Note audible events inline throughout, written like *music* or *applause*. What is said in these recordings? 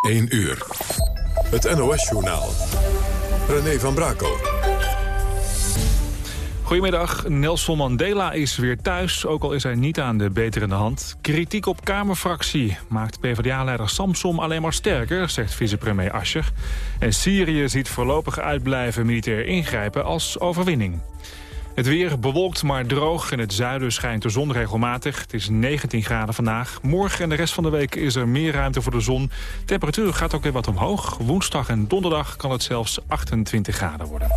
1 uur. Het NOS-journaal. René van Brakel. Goedemiddag. Nelson Mandela is weer thuis, ook al is hij niet aan de beterende hand. Kritiek op Kamerfractie maakt PvdA-leider Samsom alleen maar sterker, zegt vicepremier Ascher. En Syrië ziet voorlopig uitblijven militair ingrijpen als overwinning. Het weer bewolkt maar droog. In het zuiden schijnt de zon regelmatig. Het is 19 graden vandaag. Morgen en de rest van de week is er meer ruimte voor de zon. temperatuur gaat ook weer wat omhoog. Woensdag en donderdag kan het zelfs 28 graden worden.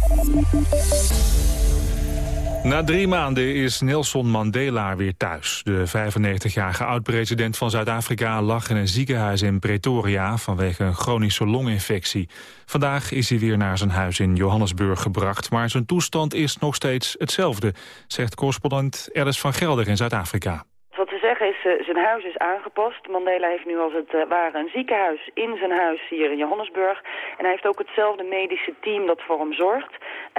Na drie maanden is Nelson Mandela weer thuis. De 95-jarige oud-president van Zuid-Afrika lag in een ziekenhuis in Pretoria vanwege een chronische longinfectie. Vandaag is hij weer naar zijn huis in Johannesburg gebracht, maar zijn toestand is nog steeds hetzelfde, zegt correspondent Alice van Gelder in Zuid-Afrika zeggen is, uh, zijn huis is aangepast. Mandela heeft nu als het uh, ware een ziekenhuis in zijn huis hier in Johannesburg. En hij heeft ook hetzelfde medische team dat voor hem zorgt.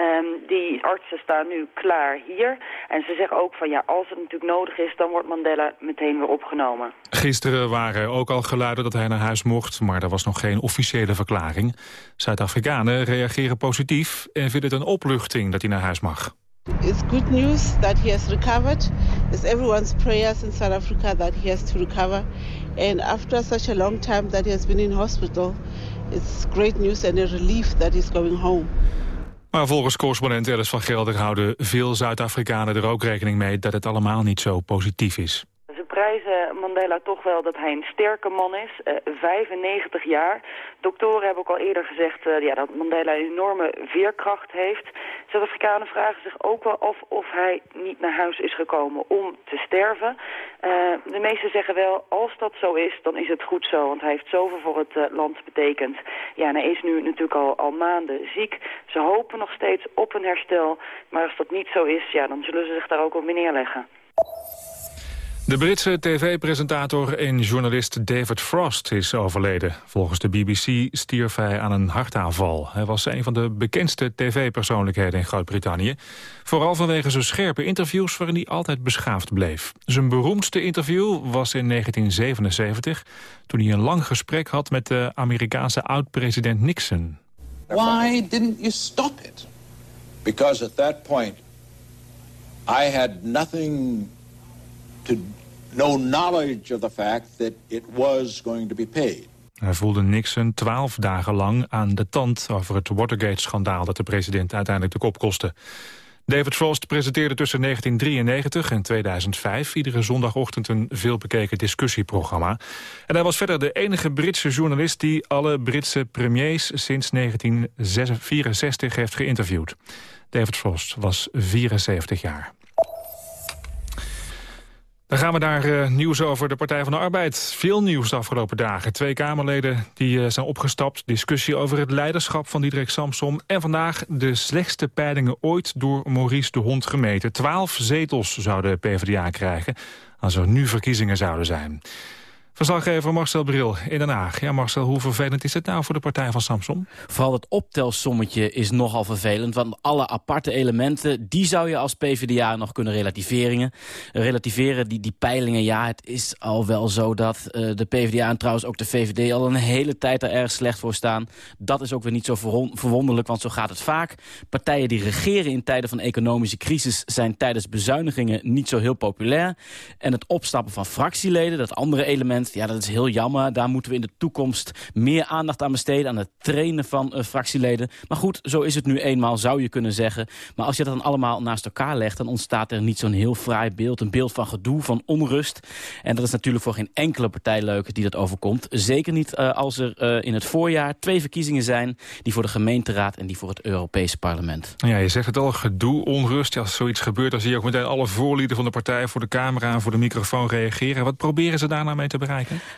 Um, die artsen staan nu klaar hier. En ze zeggen ook van ja, als het natuurlijk nodig is, dan wordt Mandela meteen weer opgenomen. Gisteren waren ook al geluiden dat hij naar huis mocht, maar er was nog geen officiële verklaring. Zuid-Afrikanen reageren positief en vinden het een opluchting dat hij naar huis mag. It's good news that he has recovered. It's everyone's prayers in South Africa that he has to recover. And after such a long time that he has been in hospital, it's great news and a relief that he's going home. Maar volgens correspondent Alice van Gelder houden veel Zuid-Afrikanen er ook rekening mee dat het allemaal niet zo positief is prijzen Mandela toch wel dat hij een sterke man is, 95 eh, jaar. Doktoren hebben ook al eerder gezegd uh, ja, dat Mandela een enorme veerkracht heeft. Zuid-Afrikanen vragen zich ook wel af of hij niet naar huis is gekomen om te sterven. Uh, de meesten zeggen wel, als dat zo is, dan is het goed zo. Want hij heeft zoveel voor het land betekend. Ja, hij is nu natuurlijk al, al maanden ziek. Ze hopen nog steeds op een herstel. Maar als dat niet zo is, ja, dan zullen ze zich daar ook op neerleggen. De Britse tv-presentator en journalist David Frost is overleden. Volgens de BBC stierf hij aan een hartaanval. Hij was een van de bekendste tv-persoonlijkheden in Groot-Brittannië. Vooral vanwege zijn scherpe interviews waarin hij altijd beschaafd bleef. Zijn beroemdste interview was in 1977... toen hij een lang gesprek had met de Amerikaanse oud-president Nixon. Why didn't you stop it? Because at that point I had nothing to no knowledge of the fact that it was going to be paid. Hij voelde Nixon twaalf dagen lang aan de tand over het Watergate-schandaal dat de president uiteindelijk de kop kostte. David Frost presenteerde tussen 1993 en 2005 iedere zondagochtend een veelbekeken discussieprogramma. En hij was verder de enige Britse journalist die alle Britse premiers sinds 1964 heeft geïnterviewd. David Frost was 74 jaar. Dan gaan we naar uh, nieuws over de Partij van de Arbeid. Veel nieuws de afgelopen dagen. Twee Kamerleden die uh, zijn opgestapt. Discussie over het leiderschap van Diederik Samsom. En vandaag de slechtste peilingen ooit door Maurice de Hond gemeten. Twaalf zetels zou de PvdA krijgen als er nu verkiezingen zouden zijn. Verslaggever Marcel Bril in Den Haag. Ja, Marcel, hoe vervelend is het nou voor de partij van Samson? Vooral het optelsommetje is nogal vervelend. Want alle aparte elementen, die zou je als PvdA nog kunnen relativeren. Relativeren, die, die peilingen, ja, het is al wel zo dat uh, de PvdA en trouwens ook de VVD... al een hele tijd er erg slecht voor staan. Dat is ook weer niet zo verwonderlijk, want zo gaat het vaak. Partijen die regeren in tijden van economische crisis... zijn tijdens bezuinigingen niet zo heel populair. En het opstappen van fractieleden, dat andere element ja, dat is heel jammer. Daar moeten we in de toekomst meer aandacht aan besteden... aan het trainen van uh, fractieleden. Maar goed, zo is het nu eenmaal, zou je kunnen zeggen. Maar als je dat dan allemaal naast elkaar legt... dan ontstaat er niet zo'n heel fraai beeld. Een beeld van gedoe, van onrust. En dat is natuurlijk voor geen enkele partij leuk die dat overkomt. Zeker niet uh, als er uh, in het voorjaar twee verkiezingen zijn... die voor de gemeenteraad en die voor het Europese parlement. Ja, je zegt het al, gedoe, onrust. Als zoiets gebeurt, dan zie je ook meteen alle voorlieden van de partij... voor de camera en voor de microfoon reageren. Wat proberen ze daar nou mee te bereiken?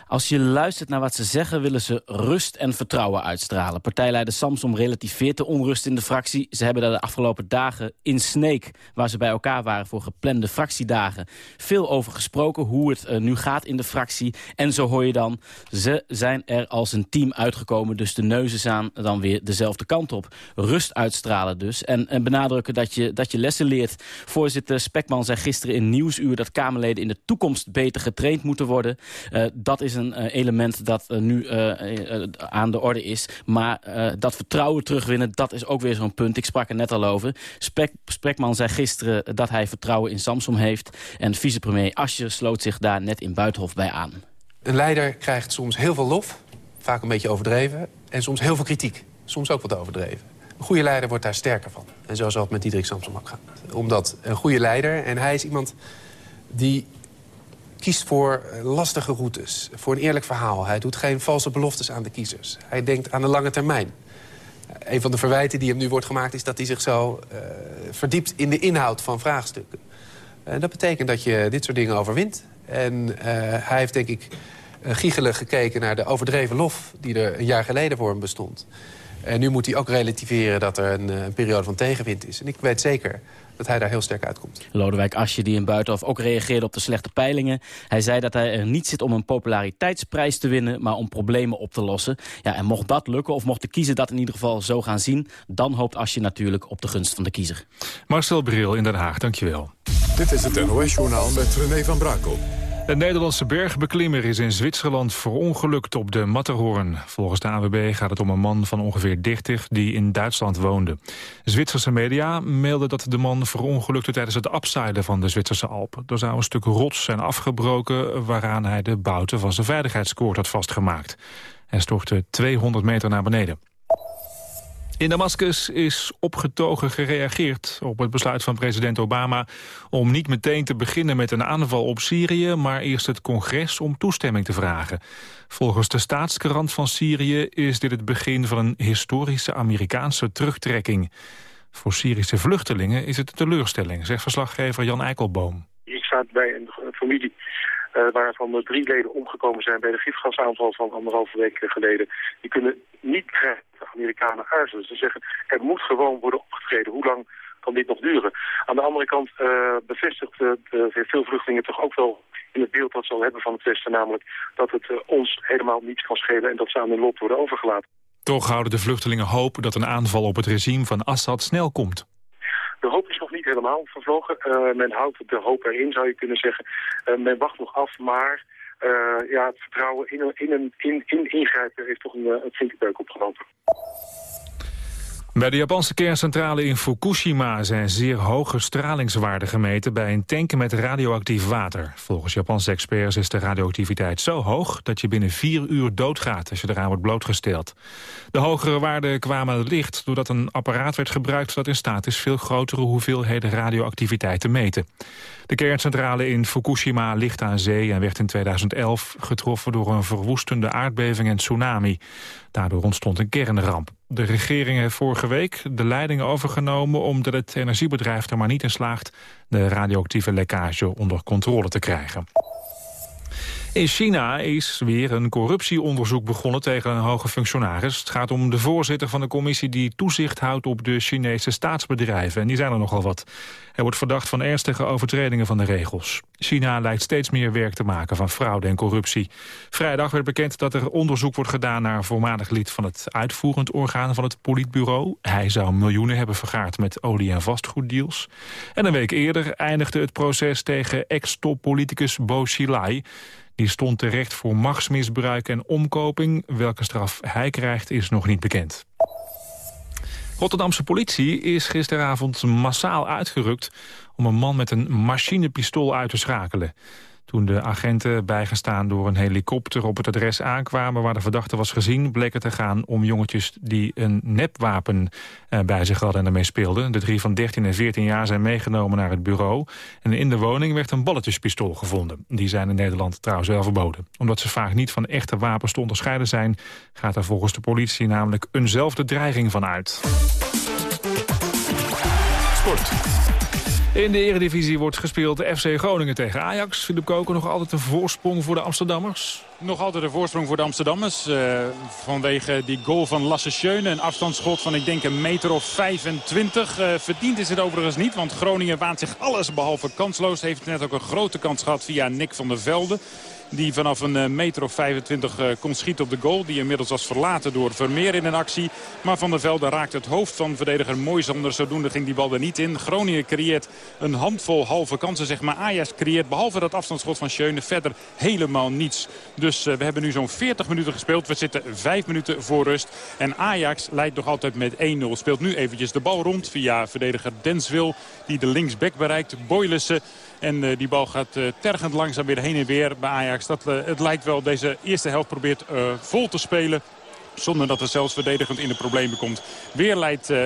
Als je luistert naar wat ze zeggen, willen ze rust en vertrouwen uitstralen. Partijleider Samsom relativeert de onrust in de fractie. Ze hebben daar de afgelopen dagen in Sneek, waar ze bij elkaar waren voor geplande fractiedagen, veel over gesproken. Hoe het uh, nu gaat in de fractie. En zo hoor je dan, ze zijn er als een team uitgekomen. Dus de neuzen staan dan weer dezelfde kant op. Rust uitstralen dus. En, en benadrukken dat je, dat je lessen leert. Voorzitter Spekman zei gisteren in Nieuwsuur dat Kamerleden in de toekomst beter getraind moeten worden. Uh, dat is een element dat nu aan de orde is. Maar dat vertrouwen terugwinnen, dat is ook weer zo'n punt. Ik sprak er net al over. Spek Spekman zei gisteren dat hij vertrouwen in Samsom heeft. En vicepremier Asje sloot zich daar net in Buitenhof bij aan. Een leider krijgt soms heel veel lof, vaak een beetje overdreven... en soms heel veel kritiek, soms ook wat overdreven. Een goede leider wordt daar sterker van. En zo zal het met Diederik Samsom ook gaan. Omdat een goede leider, en hij is iemand die kiest voor lastige routes, voor een eerlijk verhaal. Hij doet geen valse beloftes aan de kiezers. Hij denkt aan de lange termijn. Een van de verwijten die hem nu wordt gemaakt... is dat hij zich zo uh, verdiept in de inhoud van vraagstukken. En dat betekent dat je dit soort dingen overwint. En hij heeft denk ik giegelig gekeken naar de overdreven lof... die er een jaar geleden voor hem bestond. En nu moet hij ook relativeren dat er een, een periode van tegenwind is. En ik weet zeker dat hij daar heel sterk uitkomt. Lodewijk Asje, die in Buitenhof ook reageerde op de slechte peilingen. Hij zei dat hij er niet zit om een populariteitsprijs te winnen... maar om problemen op te lossen. Ja, en mocht dat lukken, of mocht de kiezer dat in ieder geval zo gaan zien... dan hoopt Asje natuurlijk op de gunst van de kiezer. Marcel Bril in Den Haag, dankjewel. Dit is het NOS-journaal met René van Brakel. Een Nederlandse bergbeklimmer is in Zwitserland verongelukt op de Matterhorn. Volgens de AWB gaat het om een man van ongeveer 30 die in Duitsland woonde. Zwitserse media melden dat de man verongelukte tijdens het abzeilen van de Zwitserse Alpen. Er zou een stuk rots zijn afgebroken waaraan hij de bouten van zijn veiligheidskoord had vastgemaakt. Hij stortte 200 meter naar beneden. In Damascus is opgetogen gereageerd op het besluit van president Obama... om niet meteen te beginnen met een aanval op Syrië... maar eerst het congres om toestemming te vragen. Volgens de staatskrant van Syrië is dit het begin van een historische Amerikaanse terugtrekking. Voor Syrische vluchtelingen is het een teleurstelling, zegt verslaggever Jan Eikelboom. Ik sta bij een familie waarvan drie leden omgekomen zijn bij de gifgasaanval van anderhalve week geleden. Die kunnen niet krijgen de Amerikanen aarzelen. Ze zeggen, er moet gewoon worden opgetreden. Hoe lang kan dit nog duren? Aan de andere kant uh, bevestigt uh, veel vluchtelingen toch ook wel in het beeld dat ze al hebben van het Westen, namelijk dat het ons helemaal niets kan schelen en dat ze aan hun lot worden overgelaten. Toch houden de vluchtelingen hoop dat een aanval op het regime van Assad snel komt. De hoop is nog niet helemaal vervlogen. Uh, men houdt de hoop erin, zou je kunnen zeggen. Uh, men wacht nog af, maar uh, ja, het vertrouwen in, in, een, in, in ingrijpen heeft toch een, een flinke beuk opgelopen. Bij de Japanse kerncentrale in Fukushima zijn zeer hoge stralingswaarden gemeten bij een tank met radioactief water. Volgens Japanse experts is de radioactiviteit zo hoog dat je binnen vier uur doodgaat als je eraan wordt blootgesteld. De hogere waarden kwamen licht doordat een apparaat werd gebruikt dat in staat is veel grotere hoeveelheden radioactiviteit te meten. De kerncentrale in Fukushima ligt aan zee en werd in 2011 getroffen door een verwoestende aardbeving en tsunami. Daardoor ontstond een kernramp. De regering heeft vorige week de leiding overgenomen... omdat het energiebedrijf er maar niet in slaagt... de radioactieve lekkage onder controle te krijgen. In China is weer een corruptieonderzoek begonnen tegen een hoge functionaris. Het gaat om de voorzitter van de commissie die toezicht houdt op de Chinese staatsbedrijven. En die zijn er nogal wat. Hij wordt verdacht van ernstige overtredingen van de regels. China lijkt steeds meer werk te maken van fraude en corruptie. Vrijdag werd bekend dat er onderzoek wordt gedaan naar voormalig lid van het uitvoerend orgaan van het politbureau. Hij zou miljoenen hebben vergaard met olie- en vastgoeddeals. En een week eerder eindigde het proces tegen ex-toppoliticus Bo Xilai. Die stond terecht voor machtsmisbruik en omkoping. Welke straf hij krijgt is nog niet bekend. Rotterdamse politie is gisteravond massaal uitgerukt... om een man met een machinepistool uit te schakelen. Toen de agenten, bijgestaan door een helikopter op het adres aankwamen waar de verdachte was gezien, bleek het te gaan om jongetjes die een nepwapen eh, bij zich hadden en ermee speelden. De drie van 13 en 14 jaar zijn meegenomen naar het bureau. En in de woning werd een balletjespistool gevonden. Die zijn in Nederland trouwens wel verboden. Omdat ze vaak niet van echte wapens te onderscheiden zijn, gaat er volgens de politie namelijk eenzelfde dreiging van uit. Sport. In de eredivisie wordt gespeeld FC Groningen tegen Ajax. Philip Koken nog altijd een voorsprong voor de Amsterdammers? Nog altijd een voorsprong voor de Amsterdammers. Uh, vanwege die goal van Lasse Schöne. Een afstandsschot van ik denk een meter of 25. Uh, verdiend is het overigens niet. Want Groningen waant zich alles behalve kansloos. Heeft net ook een grote kans gehad via Nick van der Velde. Die vanaf een meter of 25 kon schieten op de goal. Die inmiddels was verlaten door Vermeer in een actie. Maar Van der Velde raakt het hoofd van verdediger Moisander. Zodoende ging die bal er niet in. Groningen creëert een handvol halve kansen. Zeg maar Ajax creëert behalve dat afstandsschot van Schöne verder helemaal niets. Dus we hebben nu zo'n 40 minuten gespeeld. We zitten 5 minuten voor rust. En Ajax leidt nog altijd met 1-0. Speelt nu eventjes de bal rond via verdediger Denswil. Die de linksback bereikt. Boylissen. En uh, die bal gaat uh, tergend langzaam weer heen en weer bij Ajax. Dat, uh, het lijkt wel deze eerste helft probeert vol te spelen. Zonder dat er zelfs verdedigend in de problemen komt. Weer leidt uh,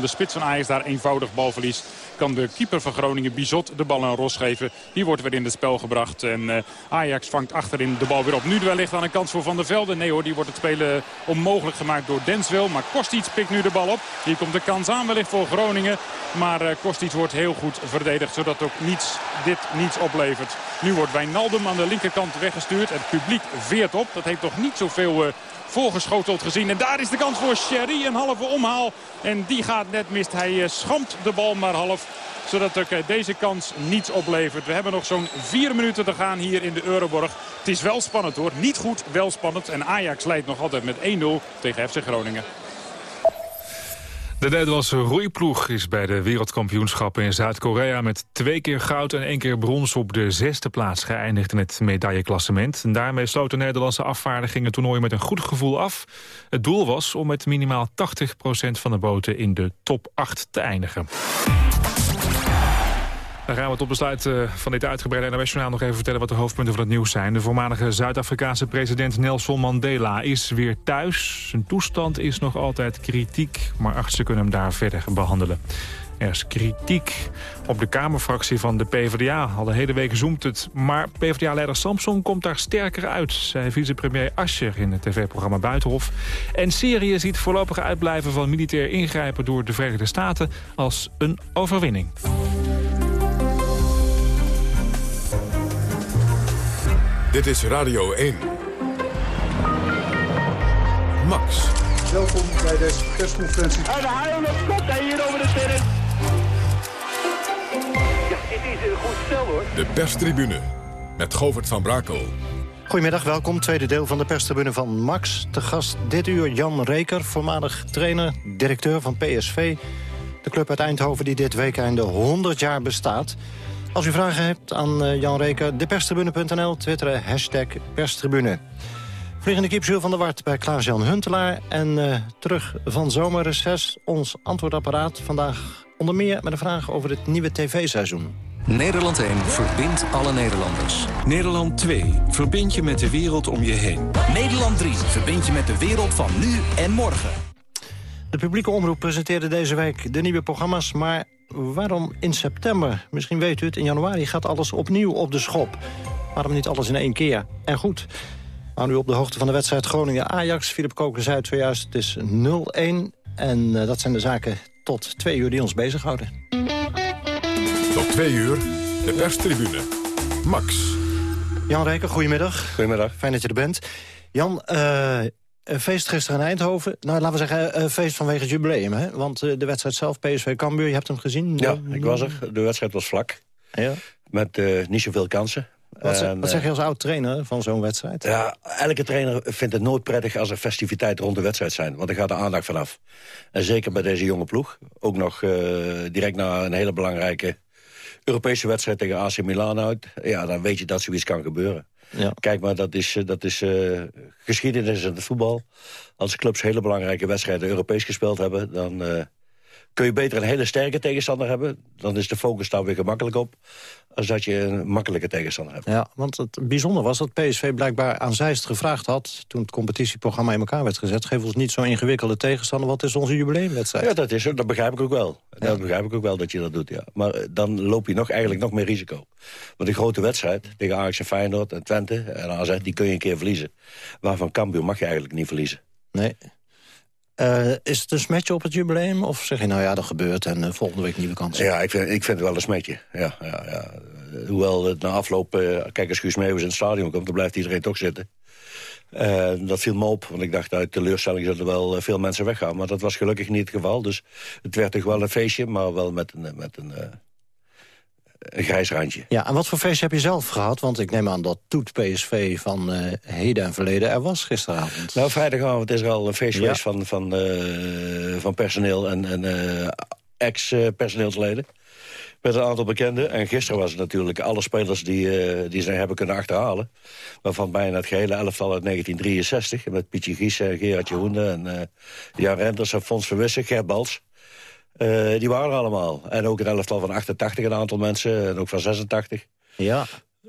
de spits van Ajax, daar eenvoudig balverlies. Kan de keeper van Groningen, Bizot, de bal aan Ros geven. Die wordt weer in het spel gebracht. En uh, Ajax vangt achterin de bal weer op. Nu wellicht aan een kans voor Van der Velde. Nee hoor, die wordt het spelen onmogelijk gemaakt door Denswil. Maar Kostic pikt nu de bal op. Hier komt de kans aan wellicht voor Groningen. Maar uh, wordt heel goed verdedigd. Zodat ook niets, dit niets oplevert. Nu wordt Wijnaldum aan de linkerkant weggestuurd. Het publiek veert op. Dat heeft toch niet zoveel... Uh, voorgeschoteld gezien. En daar is de kans voor Sherry, een halve omhaal. En die gaat net mist. Hij schampt de bal maar half zodat ook deze kans niets oplevert. We hebben nog zo'n vier minuten te gaan hier in de Euroborg. Het is wel spannend hoor. Niet goed, wel spannend. En Ajax leidt nog altijd met 1-0 tegen FC Groningen. De Nederlandse roeiploeg is bij de wereldkampioenschappen in Zuid-Korea... met twee keer goud en één keer brons op de zesde plaats geëindigd in het medailleklassement. En daarmee sloot de Nederlandse afvaardiging het toernooi met een goed gevoel af. Het doel was om met minimaal 80% van de boten in de top 8 te eindigen. Dan gaan we tot besluit eh, van dit uitgebreide NOS nog even vertellen wat de hoofdpunten van het nieuws zijn. De voormalige Zuid-Afrikaanse president Nelson Mandela is weer thuis. Zijn toestand is nog altijd kritiek, maar artsen kunnen hem daar verder behandelen. Er is kritiek op de Kamerfractie van de PvdA. Al de hele week zoomt het. Maar PvdA-leider Samson komt daar sterker uit... zei vicepremier Ascher in het tv-programma Buitenhof. En Syrië ziet voorlopig uitblijven van militair ingrijpen... door de Verenigde Staten als een overwinning. Dit is Radio 1. Max. Welkom bij deze persconferentie. En de haal komt hij hier over de terrein. Ja, dit is een goed stel hoor. De perstribune met Govert van Brakel. Goedemiddag, welkom. Tweede deel van de perstribune van Max. Te gast dit uur Jan Reker, voormalig trainer, directeur van PSV. De club uit Eindhoven die dit weekende 100 jaar bestaat. Als u vragen hebt aan uh, Jan Reker, deperstribune.nl, twitteren, hashtag perstribune. Vliegende kip van der Wart bij Klaas-Jan Huntelaar. En uh, terug van zomerreces, ons antwoordapparaat. Vandaag onder meer met een vraag over het nieuwe tv-seizoen. Nederland 1 verbindt alle Nederlanders. Nederland 2 verbind je met de wereld om je heen. Nederland 3 verbind je met de wereld van nu en morgen. De publieke omroep presenteerde deze week de nieuwe programma's... maar waarom in september? Misschien weet u het, in januari gaat alles opnieuw op de schop. Waarom niet alles in één keer? En goed, maar nu op de hoogte van de wedstrijd Groningen-Ajax. Philip Koken zei het zojuist, het is 0-1. En uh, dat zijn de zaken tot twee uur die ons bezighouden. Tot twee uur, de perstribune. Max. Jan Rijker, goedemiddag. Goedemiddag. Fijn dat je er bent. Jan, uh, een feest gisteren in Eindhoven. Nou, laten we zeggen, een feest vanwege het jubileum. Hè? Want de wedstrijd zelf, PSV Cambuur, je hebt hem gezien. Ja, ik was er. De wedstrijd was vlak. Ja. Met uh, niet zoveel kansen. Wat, en, wat zeg je als oud-trainer van zo'n wedstrijd? Ja, elke trainer vindt het nooit prettig als er festiviteiten rond de wedstrijd zijn. Want er gaat de aandacht vanaf. En zeker bij deze jonge ploeg. Ook nog uh, direct na een hele belangrijke Europese wedstrijd tegen AC Milan uit. Ja, dan weet je dat zoiets kan gebeuren. Ja. Kijk maar, dat is, dat is uh, geschiedenis in het voetbal. Als clubs hele belangrijke wedstrijden Europees gespeeld hebben... dan uh, kun je beter een hele sterke tegenstander hebben. Dan is de focus daar weer gemakkelijk op. Als dat je een makkelijke tegenstander hebt. Ja, want het bijzonder was dat PSV blijkbaar aan Zeist gevraagd had... toen het competitieprogramma in elkaar werd gezet... geef ons niet zo'n ingewikkelde tegenstander. Wat is onze jubileumwedstrijd? Ja, dat is. Dat begrijp ik ook wel. Ja. Dat begrijp ik ook wel dat je dat doet, ja. Maar dan loop je nog, eigenlijk nog meer risico. Want een grote wedstrijd tegen Ajax en Feyenoord en Twente en AZ... die kun je een keer verliezen. Waarvan Cambuur mag je eigenlijk niet verliezen. Nee. Uh, is het een smetje op het jubileum? Of zeg je nou ja, dat gebeurt en uh, volgende week nieuwe kansen? Ja, ik vind, ik vind het wel een smetje. Ja, ja, ja. Hoewel het na afloop, uh, kijk als Guus Meeuwis in het stadion komt... dan blijft iedereen toch zitten. dat viel me op, want ik dacht uit teleurstelling... er wel veel mensen weggaan. Maar dat was gelukkig niet het geval. Dus het werd toch wel een feestje, maar wel met een... Met een een grijs randje. Ja, en wat voor feest heb je zelf gehad? Want ik neem aan dat toet PSV van uh, heden en verleden er was gisteravond. Nou, vrijdagavond is er al een feest geweest van, van, uh, van personeel en, en uh, ex-personeelsleden. Met een aantal bekenden. En gisteren was het natuurlijk alle spelers die, die ze hebben kunnen achterhalen. Waarvan bijna het gehele elftal uit 1963. Met Pietje Gies, Gerard Jeroen en Jan Renders en Fons Verwissen, Gert Bals. Uh, die waren er allemaal. En ook het elftal van 88 een aantal mensen. En ook van 86. Ja.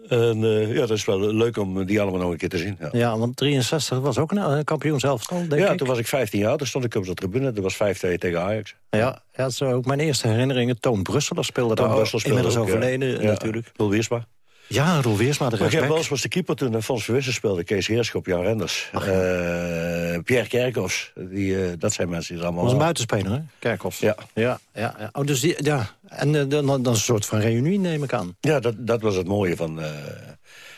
En uh, ja, dat is wel leuk om die allemaal nog een keer te zien. Ja, ja want 63 was ook een kampioen zelf, denk ja, ik. toen was ik 15 jaar. Toen stond ik op de tribune. Dat was 5-2 tegen Ajax. Ja, ja, dat is ook mijn eerste herinneringen. Toon Brussel speelde Toon daar Brussel speelde inmiddels ook, overleden ja. natuurlijk. Roel Wiersma. Ja, Roel Weersma, de rechtsback. Bals was de keeper toen en Fons Verwissen speelde. Kees Heerschop, Jan Renders. Uh, Pierre Kerkhoffs. Die, uh, dat zijn mensen die er allemaal... Dat was een buitenspeler, hè? Kerkhoffs. Ja. ja, ja, ja. Oh, dus die, ja. En uh, dan, dan een soort van reunie, neem ik aan. Ja, dat, dat was het mooie van,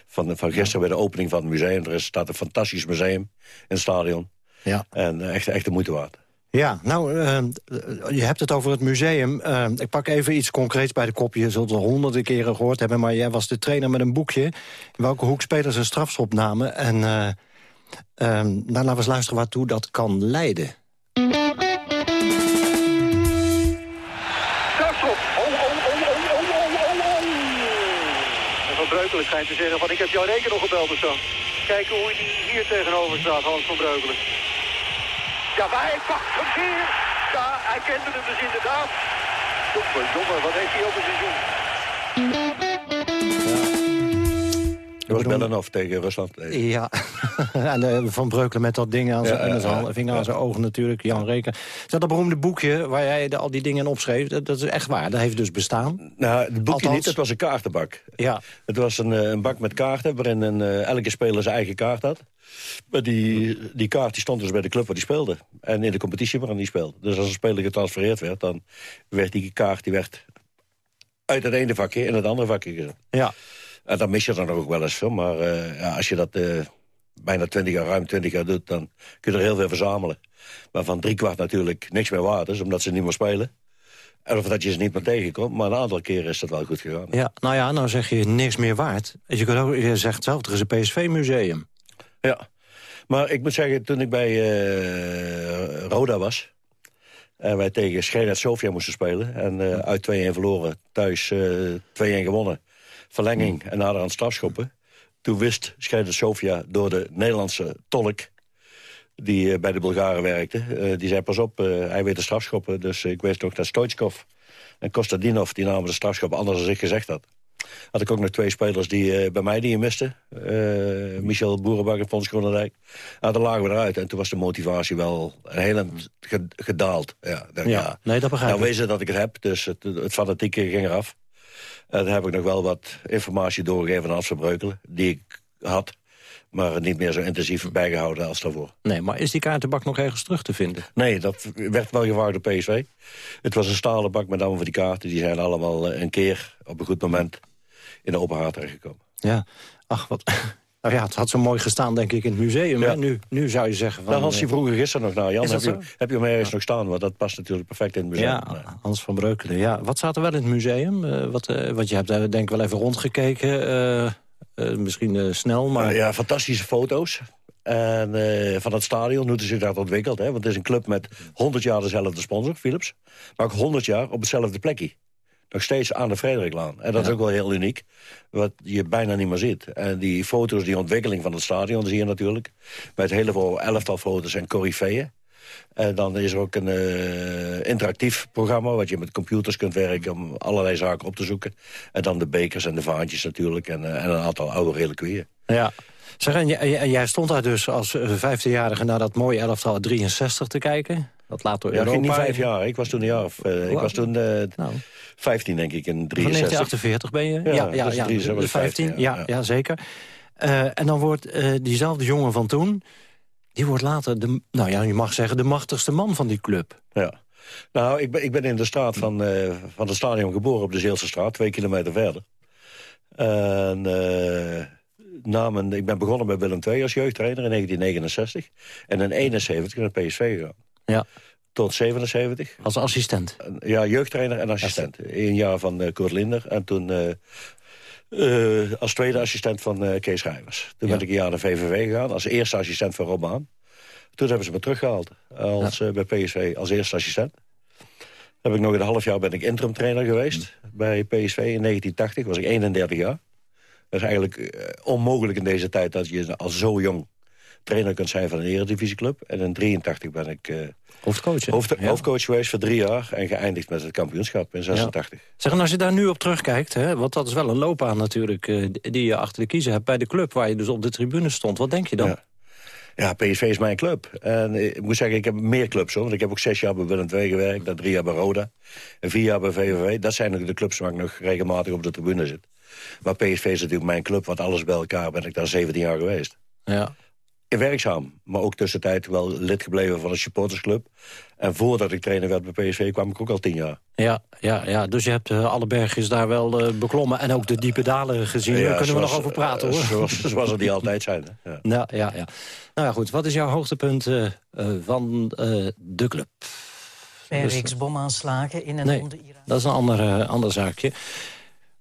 van, van gisteren bij de opening van het museum. Er staat een fantastisch museum in het stadion. Ja. En echt, echt de moeite waard. Ja, nou, uh, je hebt het over het museum. Uh, ik pak even iets concreets bij de kop. Je zult het honderden keren gehoord hebben... maar jij was de trainer met een boekje... in welke hoek spelers een strafschop namen. En uh, laten we eens luisteren waartoe dat kan leiden. Strafschop! Oh, oh, oh, oh, oh, oh, oh, oh! Van Breukelen schijnt te zeggen van... ik heb jouw reken nog gebeld of zo. Kijken hoe hij hier tegenover staat, Hans van Breukelen. Ja, maar hij pakt hem weer. Ja, hij kende hem dus inderdaad. Jongen, jongen, wat heeft hij op een seizoen? Dat was Belenov tegen Rusland. Ja, *laughs* en uh, Van Breukelen met dat ding aan zijn, ja, ja, ja, vinger aan zijn ogen natuurlijk, Jan Reken. Is dat dat beroemde boekje waar jij de, al die dingen in opschreef? Dat, dat, is echt waar, dat heeft dus bestaan? Nou, het boekje Althans, niet, het was een kaartenbak. Ja. Het was een, een bak met kaarten waarin een, uh, elke speler zijn eigen kaart had. Maar die, die kaart die stond dus bij de club waar die speelde. En in de competitie waarin die speelde. Dus als een speler getransfereerd werd, dan werd die kaart die werd uit het ene vakje in het andere vakje gezet. Ja. En dan mis je dan ook wel eens veel. Maar uh, ja, als je dat uh, bijna 20 jaar, ruim 20 jaar doet... dan kun je er heel veel verzamelen. Maar van driekwart natuurlijk niks meer waard is... omdat ze niet meer spelen. En of dat je ze niet meer tegenkomt. Maar een aantal keren is dat wel goed gegaan. Ja, nou ja, nou zeg je niks meer waard. Je, kunt ook, je zegt zelf, er is een PSV-museum. Ja, maar ik moet zeggen, toen ik bij uh, Roda was... en wij tegen Schredat Sofia moesten spelen... en uh, uit 2-1 verloren, thuis uh, 2-1 gewonnen... verlenging en nader aan strafschoppen... toen wist Schredat Sofia door de Nederlandse tolk... die bij de Bulgaren werkte, die zei pas op, hij weet de strafschoppen... dus ik wist ook dat Stoichkov en Kostadinov... die namen de strafschoppen anders dan ik gezegd had had ik ook nog twee spelers die uh, bij mij die je miste. Uh, Michel Boerenbak en Fons Groenendijk. Nou, daar lagen we eruit. En toen was de motivatie wel een heel gedaald. Ja, ja, ja, nee, dat begrijp nou, wezen dat ik het heb, dus het, het fanatieke ging eraf. En dan heb ik nog wel wat informatie doorgegeven aan Hans Breukelen, die ik had maar niet meer zo intensief bijgehouden als daarvoor. Nee, maar is die kaartenbak nog ergens terug te vinden? Nee, dat werd wel gewaard door PSV. Het was een stalen bak met allemaal van die kaarten. Die zijn allemaal een keer op een goed moment in de open haard terechtgekomen. Ja, ach wat... *laughs* Nou ja, het had zo mooi gestaan, denk ik, in het museum. Ja. Nu, nu zou je zeggen... Van, nou, Hans, die vroeger gisteren nog naar Jan. Heb je, heb je hem ergens ja. nog staan? Want dat past natuurlijk perfect in het museum. Ja, nee. Hans van Breukelen. Ja. Wat staat er wel in het museum? Uh, wat, uh, wat je hebt daar denk ik wel even rondgekeken. Uh, misschien snel, maar... ja, fantastische foto's. En van het stadion, hoe het zich dat ontwikkeld. Hè? Want het is een club met 100 jaar dezelfde sponsor, Philips. Maar ook 100 jaar op hetzelfde plekje nog steeds aan de Frederiklaan. En dat ja. is ook wel heel uniek, wat je bijna niet meer ziet. En die foto's, die ontwikkeling van het stadion zie je natuurlijk. Met heel veel elftal foto's en coryfeeën. En dan is er ook een uh, interactief programma... wat je met computers kunt werken om allerlei zaken op te zoeken. En dan de bekers en de vaantjes natuurlijk. En, uh, en een aantal oude reliquieën. Ja. Zeg, en jij, jij stond daar dus als vijftienjarige naar dat mooie elftal 63 te kijken? Dat laat door ja, Europa. niet vijf jaar. Ik was toen een jaar of... Uh, wow. Ik was toen uh, nou. 15, denk ik, in 63. Van 1948 ben je? Ja, ja, ja, ja, ja 15, ja, ja. ja zeker. Uh, en dan wordt diezelfde jongen van toen... die wordt later, de, nou ja, je mag zeggen... de machtigste man van die club. Ja. Nou, ik ben, ik ben in de straat van, van het stadion geboren... op de Zeelse straat, twee kilometer verder. En namen, ik ben begonnen bij Willem II als jeugdtrainer in 1969. En in 71 naar PSV gegaan. Ja. tot 77. Als assistent? Ja, jeugdtrainer en assistent. Eén jaar van uh, Kurt Linder en toen uh, als tweede assistent van Kees Schrijvers. Toen ben ik een jaar naar VVV gegaan als eerste assistent van Robaan. Toen hebben ze me teruggehaald als, ja. bij PSV als eerste assistent. Heb ik nog een half jaar ben ik interim trainer geweest bij PSV in 1980. was ik 31 jaar. Dat is eigenlijk onmogelijk in deze tijd dat je al zo jong trainer kunt zijn van een eredivisieclub. En in 83 ben ik uh, hoofdcoach, hoofd, hoofdcoach geweest voor drie jaar... en geëindigd met het kampioenschap in 86. Ja. Zeg, en als je daar nu op terugkijkt... Hè, want dat is wel een loopbaan natuurlijk uh, die je achter de kiezen hebt... bij de club waar je dus op de tribune stond. Wat denk je dan? Ja. Ja, PSV is mijn club. En ik moet zeggen, ik heb meer clubs hoor. Want ik heb ook zes jaar bij Willem II gewerkt, dan drie jaar bij Roda. En vier jaar bij VVV. Dat zijn de clubs waar ik nog regelmatig op de tribune zit. Maar PSV is natuurlijk mijn club, want alles bij elkaar ben ik daar 17 jaar geweest. Ja werkzaam, maar ook tussentijd wel lid gebleven van een supportersclub. En voordat ik trainer werd bij PSV kwam ik ook al tien jaar. Ja, ja, ja. dus je hebt uh, alle bergjes daar wel uh, beklommen en ook de diepe dalen gezien. Ja, daar kunnen zoals, we nog over praten hoor. Zoals, zoals het die *laughs* altijd zijn. Ja. Nou, ja, ja. nou ja, goed. Wat is jouw hoogtepunt uh, van de club? Bij dus, bomaanslagen in en nee, om de Iran. Dat is een ander, ander zaakje.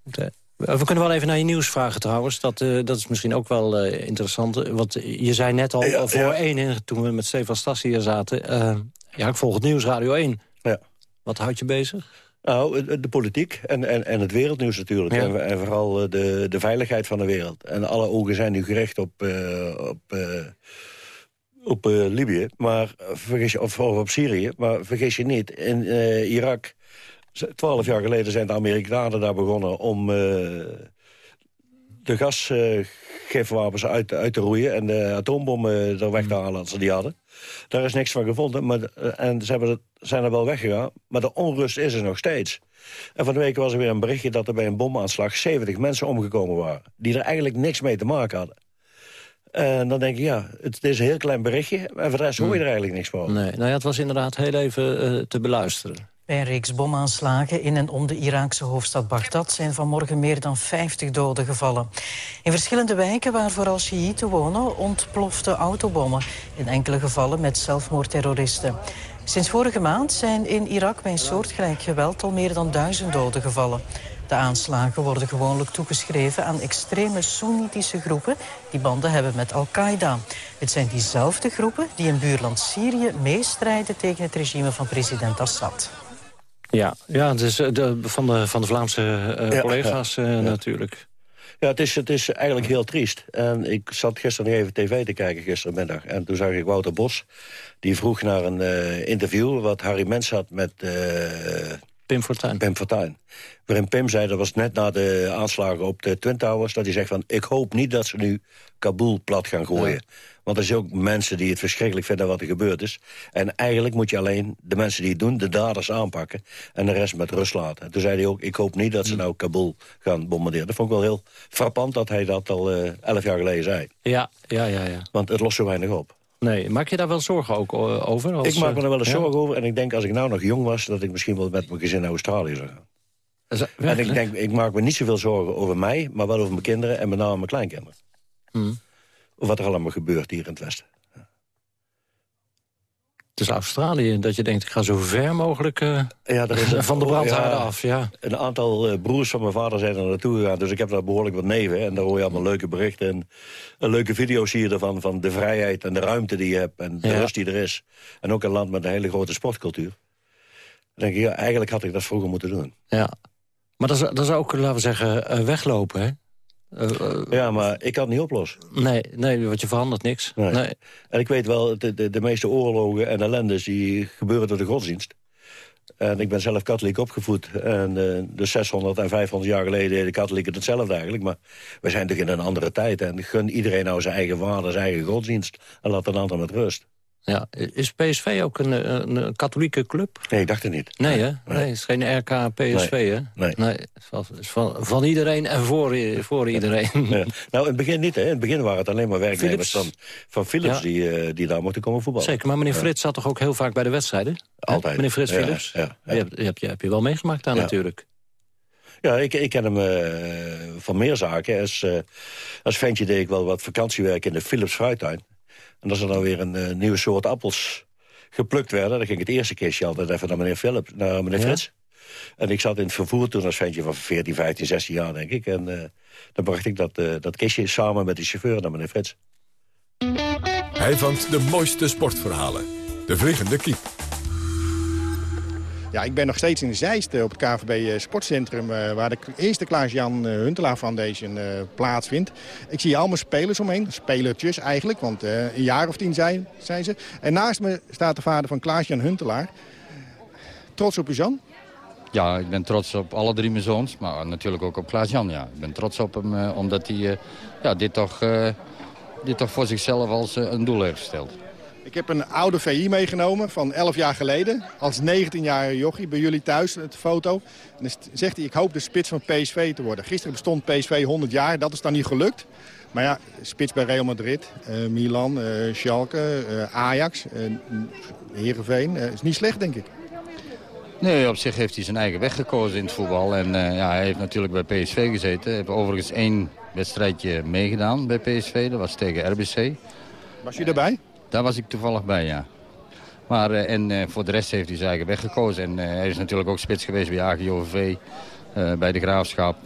De, we kunnen wel even naar je nieuws vragen trouwens. Dat, uh, dat is misschien ook wel uh, interessant. Want je zei net al ja, voor ja. één, toen we met Stefan Stas hier zaten... Uh, ja, ik volg het nieuws, Radio 1. Ja. Wat houdt je bezig? Nou, de politiek en, en, en het wereldnieuws natuurlijk. Ja. En, en, vooral de, de veiligheid van de wereld. En alle ogen zijn nu gericht op, op, op Libië. Maar vergis je, of, of op Syrië. Maar vergis je niet, in Irak Twaalf jaar geleden zijn de Amerikanen daar begonnen om uh, de gasgifwapens uh, uit, uit, te roeien... en de atoombommen er weg te hmm. halen als ze die hadden. Daar is niks van gevonden. Maar, uh, en ze hebben, zijn er wel weggegaan. Maar de onrust is er nog steeds. En van de week was er weer een berichtje dat er bij een bomaanslag 70 mensen omgekomen waren. Die er eigenlijk niks mee te maken hadden. En dan denk ik, ja, het is een heel klein berichtje. En voor de rest hoor je er hmm. eigenlijk niks van. Nee, nou ja, het was inderdaad heel even te beluisteren. Bij een reeks bomaanslagen in en om de Iraakse hoofdstad Bagdad... zijn vanmorgen meer dan 50 doden gevallen. In verschillende wijken waar vooral Shiiten wonen... ontplofte autobommen, in enkele gevallen met zelfmoordterroristen. Sinds vorige maand zijn in Irak bij soortgelijk geweld... al meer dan duizend doden gevallen. De aanslagen worden gewoonlijk toegeschreven aan extreme Soenitische groepen... die banden hebben met Al-Qaeda. Het zijn diezelfde groepen die in buurland Syrië meestrijden... tegen het regime van president Assad. Ja, ja het is eh, de, van, de, van de Vlaamse uh, ja, collega's uh, ja. natuurlijk. Ja, het is, het is eigenlijk heel triest. En ik zat gisteren nog even tv te kijken, gistermiddag. En toen zag ik Wouter Bos. Die vroeg naar een uh, interview wat Harry Mens had met... Pim Fortuyn. Pim Fortuyn. Waarin Pim zei, dat was net na de aanslagen op de Twin Towers... dat hij zegt van, ik hoop niet dat ze nu Kabul plat gaan gooien. Ja. Want er zijn ook mensen die het verschrikkelijk vinden wat er gebeurd is. En eigenlijk moet je alleen de mensen die het doen, de daders aanpakken... en de rest met rust laten. En toen zei hij ook, ik hoop niet dat ze nou Kabul gaan bombarderen. Dat vond ik wel heel frappant dat hij dat al uh, elf jaar geleden zei. Ja, ja, ja, ja. Want het lost zo weinig op. Nee, maak je daar wel zorgen ook eh, over? Als, ik maak me er wel eens ja? zorgen over. En ik denk als ik nou nog jong was... dat ik misschien wel met mijn gezin naar Australië zou gaan. En ik denk, ik maak me niet zoveel zorgen over mij... maar wel over mijn kinderen en met name mijn kleinkinderen. Hmm. Wat er allemaal gebeurt hier in het Westen. Is Australië dat je denkt, ik ga zo ver mogelijk uh, ja, *laughs* een, van de brandhaarden ja, af. Ja. Een aantal uh, broers van mijn vader zijn er naartoe gegaan. Dus ik heb daar behoorlijk wat neven. En daar hoor je allemaal leuke berichten. En, en leuke video's hier ervan. Van de vrijheid en de ruimte die je hebt. En de ja. rust die er is. En ook een land met een hele grote sportcultuur. Dan denk ik, ja, eigenlijk had ik dat vroeger moeten doen. Ja. Maar dat is, dat is ook, laten we zeggen, weglopen, hè? Uh, uh, ja, maar ik kan het niet oplossen. Nee, nee want je verandert niks. Nee. nee. En ik weet wel, de, de, de, meeste oorlogen en ellendes... die gebeuren door de godsdienst. En ik ben zelf katholiek opgevoed. En uh, dus 600 en 500 jaar geleden deden de katholieken hetzelfde eigenlijk. Maar we zijn toch in een andere tijd. En gun iedereen nou zijn eigen vader, zijn eigen godsdienst. En laat een ander met rust. Ja, is PSV ook een, een, katholieke club? Nee, ik dacht het niet. Nee, hè? Nee, het is geen RK PSV, nee. hè? Nee. nee het is van, van iedereen en voor, voor iedereen. Ja. Nou, in het begin niet, hè? In het begin waren het alleen maar werknemers Philips. van, van Philips die, uh, die daar moeten komen voetballen. Zeker, maar meneer Frits zat toch ook heel vaak bij de wedstrijden? Altijd. Meneer Frits Philips? Ja, Je, hebt, je, hebt, je, heb je wel meegemaakt daar natuurlijk. Ja, ik, ik ken hem uh, van meer zaken. Als, uh, als ventje deed ik wel wat vakantiewerk in de Philips fruittuin. En als er dan weer een uh, nieuwe soort appels geplukt werden... dan ging het eerste keertje altijd even naar meneer Philip, naar meneer Frits. En ik zat in het vervoer toen als ventje van 14, 15, 16 jaar, denk ik. En uh, dan bracht ik dat, uh, dat kistje samen met de chauffeur naar meneer Frits. Hij vangt de mooiste sportverhalen. De Vliegende Kiep. Ja, ik ben nog steeds in de Zeist op het KVB Sportcentrum... waar de eerste Klaas-Jan Huntelaar Foundation plaatsvindt. Ik zie allemaal spelers omheen, spelertjes eigenlijk, want een jaar of tien zijn, zijn ze. En naast me staat de vader van Klaas-Jan Huntelaar. Trots op u zoon? Ja, ik ben trots op alle drie mijn zoons, maar natuurlijk ook op Klaas-Jan. Ja. Ik ben trots op hem, omdat hij ja, dit, toch, dit toch voor zichzelf als een doel heeft gesteld. Ik heb een oude VI meegenomen van 11 jaar geleden. Als 19-jarige jochie bij jullie thuis, het foto. En dan zegt hij, ik hoop de spits van PSV te worden. Gisteren bestond PSV 100 jaar, dat is dan niet gelukt. Maar ja, spits bij Real Madrid, Milan, Schalke, Ajax, Heerenveen. is niet slecht, denk ik. Nee, op zich heeft hij zijn eigen weg gekozen in het voetbal. En uh, ja, hij heeft natuurlijk bij PSV gezeten. Hij heeft overigens één wedstrijdje meegedaan bij PSV. Dat was tegen RBC. Was je erbij? Daar was ik toevallig bij, ja. Maar, uh, en uh, voor de rest heeft hij zijn eigen weg gekozen. En hij is natuurlijk ook spits geweest bij AGOVV, bij de Graafschap.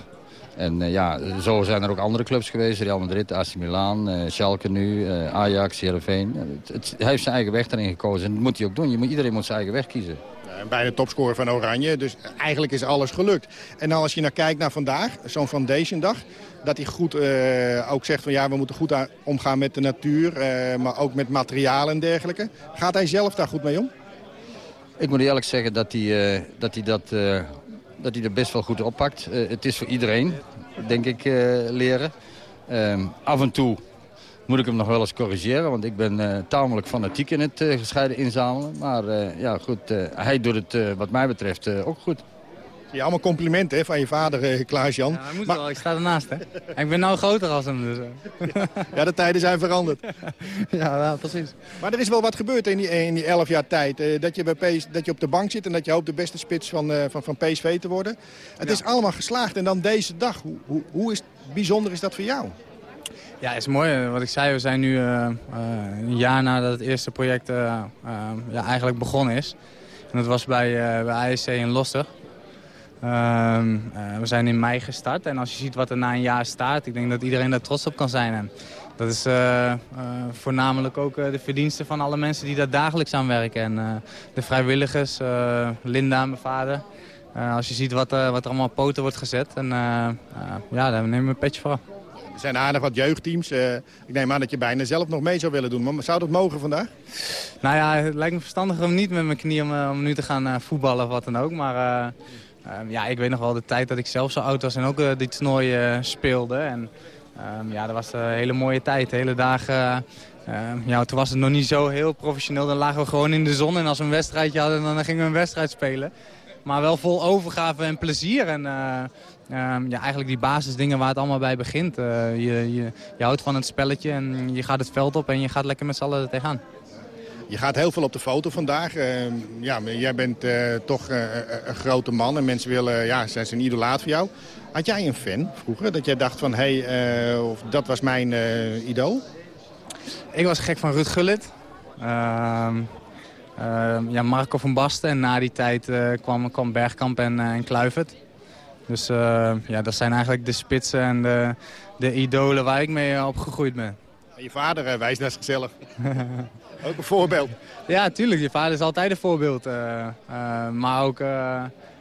En ja, zo zijn er ook andere clubs geweest. Real Madrid, AC Milan, Schalke nu, Ajax, Heerenveen. Hij heeft zijn eigen weg daarin gekozen. En dat moet hij ook doen. Je moet, iedereen moet zijn eigen weg kiezen. En bijna topscorer van Oranje. Dus eigenlijk is alles gelukt. En dan als je naar kijkt naar vandaag, zo'n Foundation dag... dat hij goed uh, ook zegt van ja, we moeten goed omgaan met de natuur... Uh, maar ook met materialen en dergelijke. Gaat hij zelf daar goed mee om? Ik moet eerlijk zeggen dat hij, dat, hij dat, dat hij er best wel goed oppakt. het is voor iedereen, denk ik, leren. Ehm, af en toe moet ik hem nog wel eens corrigeren. Want ik ben uh, tamelijk fanatiek in het uh, gescheiden inzamelen. Maar uh, ja, goed, hij doet het wat mij betreft ook goed. Ja, allemaal complimenten hè, van je vader, Klaas-Jan. Ja, moet maar... wel. Ik sta ernaast, hè. ik ben nou groter als hem, dus... *laughs* ja, de tijden zijn veranderd. *laughs* ja, precies. Maar er is wel wat gebeurd in die, in die elf jaar tijd. dat, je bij PS, dat je op de bank zit en dat je hoopt de beste spits van, van, van PSV te worden. Het ja. is allemaal geslaagd. En dan deze dag, hoe, hoe, hoe is, bijzonder is dat voor jou? Ja, is mooi. Wat ik zei, we zijn nu uh, uh, een jaar nadat het eerste project ja, eigenlijk begonnen is. En dat was bij, bij ISC in Losser. Ehm, we zijn in mei gestart en als je ziet wat er na een jaar staat, ik denk dat iedereen daar trots op kan zijn. Dat is voornamelijk ook de verdiensten van alle mensen die daar dagelijks aan werken. En de vrijwilligers, Linda, mijn vader. als je ziet wat, wat er allemaal poten wordt gezet. En ja, daar nemen we een petje voor. Er zijn aardig wat jeugdteams. Uh, ik neem aan dat je bijna zelf nog mee zou willen doen. Maar zou dat mogen vandaag? Nou ja, het lijkt me verstandiger om niet met mijn knie om, om nu te gaan uh, voetballen of wat dan ook. Maar um, ja, ik weet nog wel de tijd dat ik zelf zo oud was en ook die toernooien speelde. En um, ja, dat was een hele mooie tijd. De hele dagen... ja, toen was het nog niet zo heel professioneel. Dan lagen we gewoon in de zon en als we een wedstrijdje hadden, dan gingen we een wedstrijd spelen. Maar wel vol overgave en plezier. En Um, ja, eigenlijk die basisdingen waar het allemaal bij begint. Uh, je, je, je, houdt van het spelletje en je gaat het veld op en je gaat lekker met z'n allen tegenaan. Je gaat heel veel op de foto vandaag. Uh, ja, jij bent uh, toch een grote man en mensen willen, ja, zijn ze een idolaat voor jou. Had jij een fan vroeger dat jij dacht van, hé, hey, of dat was mijn idool? Ik was gek van Ruud Gullit. Ehm, ehm, ja, Marco van Basten en na die tijd kwam, kwam Bergkamp en, en Kluivert. Dus uh, ja, dat zijn eigenlijk de spitsen en de, de idolen waar ik mee opgegroeid ben. En je vader uh, wijst naar zichzelf. *laughs* ook een voorbeeld. Ja, tuurlijk. Je vader is altijd een voorbeeld. Uh, maar, ook,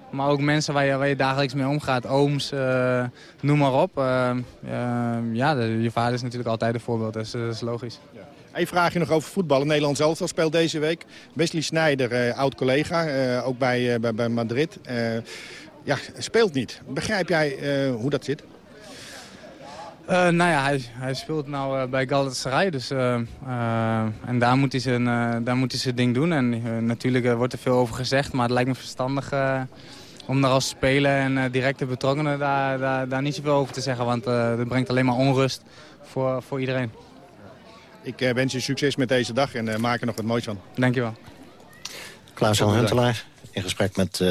maar ook mensen waar je, waar je dagelijks mee omgaat. Ooms, noem maar op. ja, de, je vader is natuurlijk altijd een voorbeeld. Dus dat is logisch. Ja. Een vraagje nog over voetballen. Nederland zelf speelt deze week. Wesley Snijder, oud-collega, ook bij, bij, bij Madrid ja, speelt niet. Begrijp jij uh, hoe dat zit? Uh, nou ja, hij, hij speelt nou uh, bij Galatasaray. Dus, en daar moet, hij zijn, daar moet hij zijn ding doen. En natuurlijk wordt er veel over gezegd. Maar het lijkt me verstandig om daar als speler en directe betrokkenen daar, daar, daar niet zoveel over te zeggen. Want dat brengt alleen maar onrust voor, voor iedereen. Ik wens je succes met deze dag en maak er nog wat moois van. Dankjewel. Klaas-Jan Huntelaar in gesprek met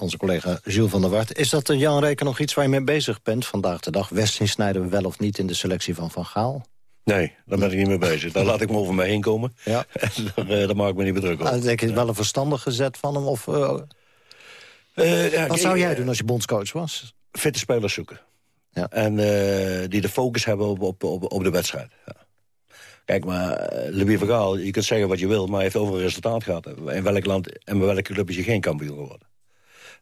onze collega Jules van der Wart. Is dat, Jan Reken, nog iets waar je mee bezig bent vandaag de dag? Westin snijden we wel of niet in de selectie van Van Gaal? Nee, daar ben ik niet mee bezig. Daar laat ik me over me heen komen. Ja. *laughs* En daar, uh, daar maak ik me niet meer druk. Nou, denk je wel een verstandige zet van hem? Of, uh, ja, wat zou jij doen als je bondscoach was? Fitte spelers zoeken. Ja. En die de focus hebben op, op, op, op de wedstrijd. Ja. Kijk, maar Louis van Gaal, je kunt zeggen wat je wil... maar hij heeft over een resultaat gehad. In welk land en bij welke club is je geen kampioen geworden.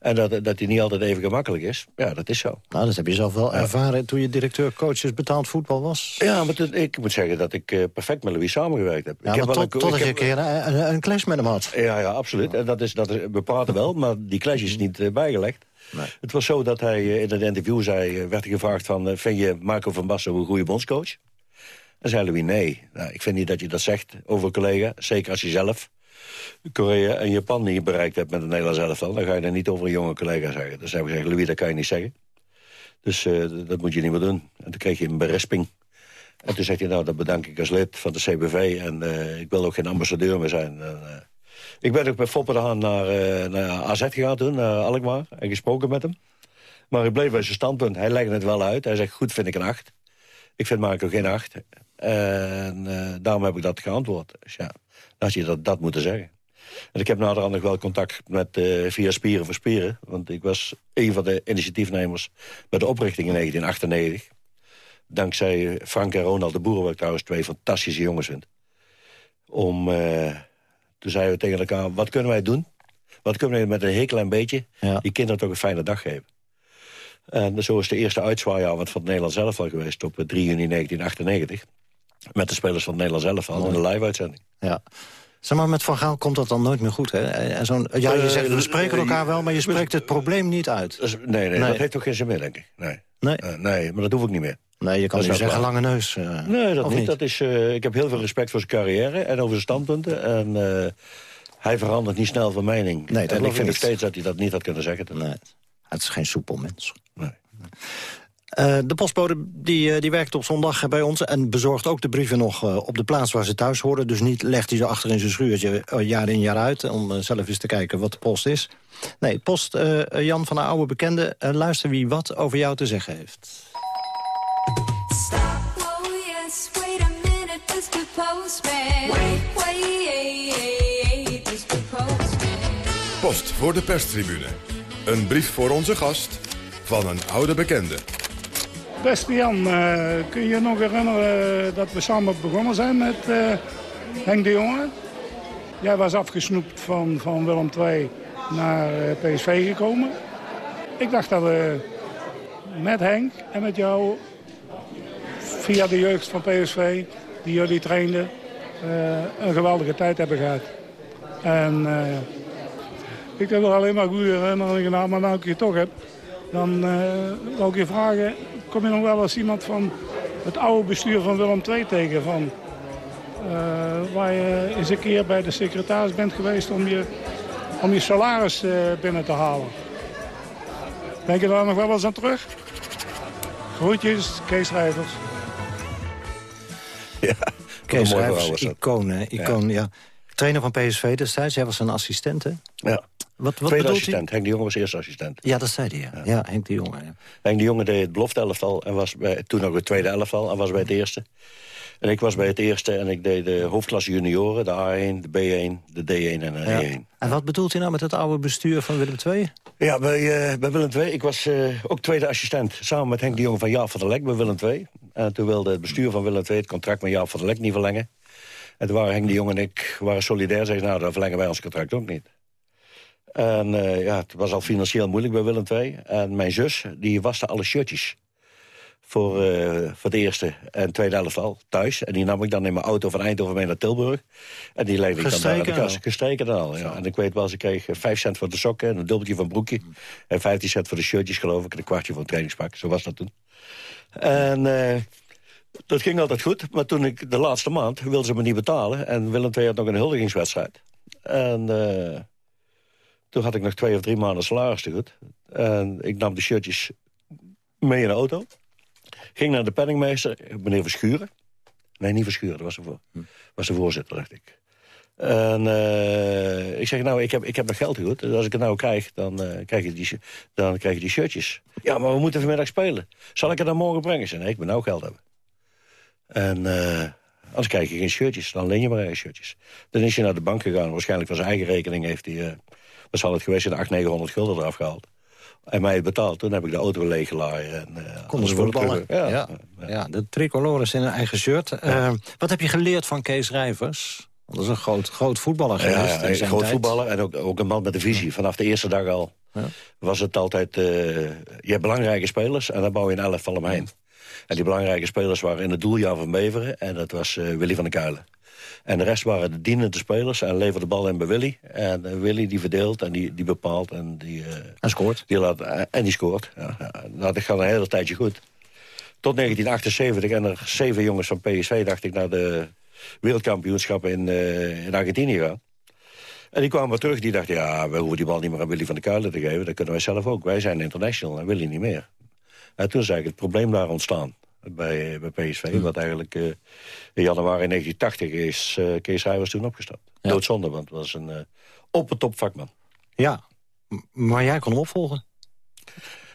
En dat, dat die niet altijd even gemakkelijk is, ja, dat is zo. Nou, dat heb je zelf wel ja. ervaren toen je directeur coaches betaald voetbal was. Ja, maar dat, ik moet zeggen dat ik uh, perfect met Louis samengewerkt heb. Ja, ik heb tot, een, je een keer een, een, clash met hem had. Ja, ja absoluut. En dat is, dat is, we praten wel, maar die clash is niet uh, bijgelegd. Nee. Het was zo dat hij in het interview zei, werd hij gevraagd van... vind je Marco van Basten een goede bondscoach? Dan zei Louis nee. Nou, ik vind niet dat je dat zegt over een collega, zeker als je zelf... Korea en Japan niet bereikt hebt met het Nederlands elftal... dan ga je dat niet over een jonge collega zeggen. Dus hebben we gezegd, Louis, dat kan je niet zeggen. Dus uh, dat moet je niet meer doen. En toen kreeg je een berisping. En toen zegt hij, nou, dat bedank ik als lid van de CBV... en uh, ik wil ook geen ambassadeur meer zijn. En, uh, ik ben ook bij Foppe de Haan naar, naar AZ gegaan toen, naar Alkmaar... en gesproken met hem. Maar ik bleef bij zijn standpunt. Hij legde het wel uit. Hij zegt, goed, vind ik een acht. Ik vind Marco geen acht. En daarom heb ik dat geantwoord. Dus ja, dan had je dat, dat moeten zeggen. En ik heb naderhand nog wel contact met uh, via Spieren voor Spieren. Want ik was een van de initiatiefnemers bij de oprichting in 1998. Dankzij Frank en Ronald de Boer, wat ik trouwens twee fantastische jongens vind. Om, uh, toen zeiden we tegen elkaar, wat kunnen wij doen? Wat kunnen we met een heel klein beetje ja. die kinderen toch een fijne dag geven? En zo is de eerste uitzwaaiavond van het Nederlands zelf al geweest op 3 juni 1998. Met de spelers van het Nederlands elftal in de live-uitzending. Ja. Zeg maar, met Van Gaal komt dat dan nooit meer goed, hè? En zo'n, ja, je zegt, we spreken elkaar wel, maar je spreekt het probleem niet uit. Dus, nee, nee, nee, dat heeft toch geen zin meer, denk ik. Nee, nee. Uh, nee maar dat hoef ik niet meer. Nee, je kan nu zeggen lange neus. Uh, nee, dat niet. niet. Dat is, uh, ik heb heel veel respect voor zijn carrière en over zijn standpunten. En hij verandert niet snel van mening. Nee, dat en ik vind niet. nog steeds dat hij dat niet had kunnen zeggen. Nee, het is geen soepel mens. Nee. Uh, de postbode die, uh, die werkt op zondag bij ons... en bezorgt ook de brieven nog uh, op de plaats waar ze thuis horen. Dus niet legt hij ze achter in zijn schuurtje jaar in jaar uit... om zelf eens te kijken wat de post is. Nee, post Jan van de oude bekende. luister wie wat over jou te zeggen heeft. Stop, oh yes, wait a minute, Mr. Postman. Wait, wait, Mr. Postman. Post voor de perstribune. Een brief voor onze gast van een oude bekende. Beste uh, kun je je nog herinneren dat we samen begonnen zijn met uh, Henk de Jonge? Jij was afgesnoept van, van Willem II naar uh, PSV gekomen. Ik dacht dat we met Henk en met jou via de jeugd van PSV, die jullie trainden, een geweldige tijd hebben gehad. En ik heb er alleen maar goede herinneringen aan, maar nu ik je toch heb, dan wil ik je vragen, kom je nog wel eens iemand van het oude bestuur van Willem II tegen? Van, uh, waar je eens een keer bij de secretaris bent geweest om je, om je salaris uh, binnen te halen. Denk je daar nog wel eens aan terug? Groetjes, Kees Rijvers. Ja, Kees Rijvers, icoon, hè? Icoon, ja. ja. Trainer van PSV destijds, jij was een assistent, hè? Ja. Wat, wat Tweede assistent, Henk de Jonge was eerste assistent. Ja, dat zei hij, ja. ja. ja Henk de Jonge. Ja. Henk de Jonge deed het belofte elftal en was bij, toen nog het tweede elftal en was bij het eerste. En ik was bij het eerste en ik deed de hoofdklasse junioren, de A1, de B1, de D1 en de ja. E1. En wat bedoelt hij nou met het oude bestuur van Willem II? Ja, bij, uh, bij Willem II. Ik was uh, ook tweede assistent, samen met Henk de Jonge van Jaap van der Lek bij Willem II. En toen wilde het bestuur van Willem II het contract met Jaap van der Lek niet verlengen. En toen waren Henk de Jong en ik waren solidair. Zeiden, nou, dan verlengen wij ons contract ook niet. En uh, ja, het was al financieel moeilijk bij Willem II. En mijn zus, die waste alle shirtjes. Voor, uh, voor de eerste en tweede elftal thuis. En die nam ik dan in mijn auto van Eindhoven mee naar Tilburg. En die legde ik dan daar aan de kast. Gestreken dan al, ja. En ik weet wel, ze kreeg 5 cent voor de sokken... en een dubbeltje van broekje. Mm. En 15 cent voor de shirtjes, geloof ik. En een kwartje voor een trainingspak. Zo was dat toen. En... Uh, dat ging altijd goed, maar toen ik de laatste maand wilden ze me niet betalen. En Willem II had nog een huldigingswedstrijd. En toen had ik nog twee of drie maanden salaris te goed. En ik nam de shirtjes mee in de auto. Ging naar de penningmeester, meneer Verschuren. Nee, niet Verschuren, dat was de, voor, was de voorzitter, dacht ik. En uh, ik zeg, nou, ik heb, ik heb nog geld goed. Dus als ik het nou krijg, dan, uh, krijg je die, dan krijg je die shirtjes. Ja, maar we moeten vanmiddag spelen. Zal ik het dan morgen brengen? Zeg, nee, ik moet nou geld hebben. En eh, anders krijg je geen shirtjes, dan leen je maar eigen shirtjes. Dan is hij naar de bank gegaan, waarschijnlijk van zijn eigen rekening heeft hij... wat zal het geweest zijn, 800, 900 gulden eraf gehaald. En mij betaald, toen heb ik de auto leeggeladen. En, eh, Konden ze voetballen. Ja, ja. de tricolores in een eigen shirt. Eh, wat heb je geleerd van Kees Rijvers? Dat is een groot, groot voetballer Ja, geweest. ja, een groot tijd. voetballer en ook, ook een man met een visie. Vanaf de eerste dag al was het altijd... eh, je hebt belangrijke spelers en dan bouw je een elftal omheen. En die belangrijke spelers waren in het doel Jan van Beveren... en dat was Willy van der Kuilen. En de rest waren de dienende spelers en leverde de bal in bij Willy. En eh, Willy die verdeelt en die, die bepaalt en die... eh, en scoort. Die laat, eh, en die scoort. Ja, ja. Nou, dat gaat een hele tijdje goed. Tot 1978 en er zeven jongens van PSV, dacht ik, naar de wereldkampioenschappen in, in Argentinië gaan. En die kwamen terug, die dachten, ja, we hoeven die bal niet meer aan Willy van der Kuilen te geven. Dat kunnen wij zelf ook. Wij zijn international en Willy niet meer. En toen is eigenlijk het probleem daar ontstaan bij, bij PSV. Wat eigenlijk eh, in januari 1980 is eh, Kees Rijvers toen opgestapt. Doodzonde, want het was een eh, op het top vakman. Ja, m- maar jij kon hem opvolgen.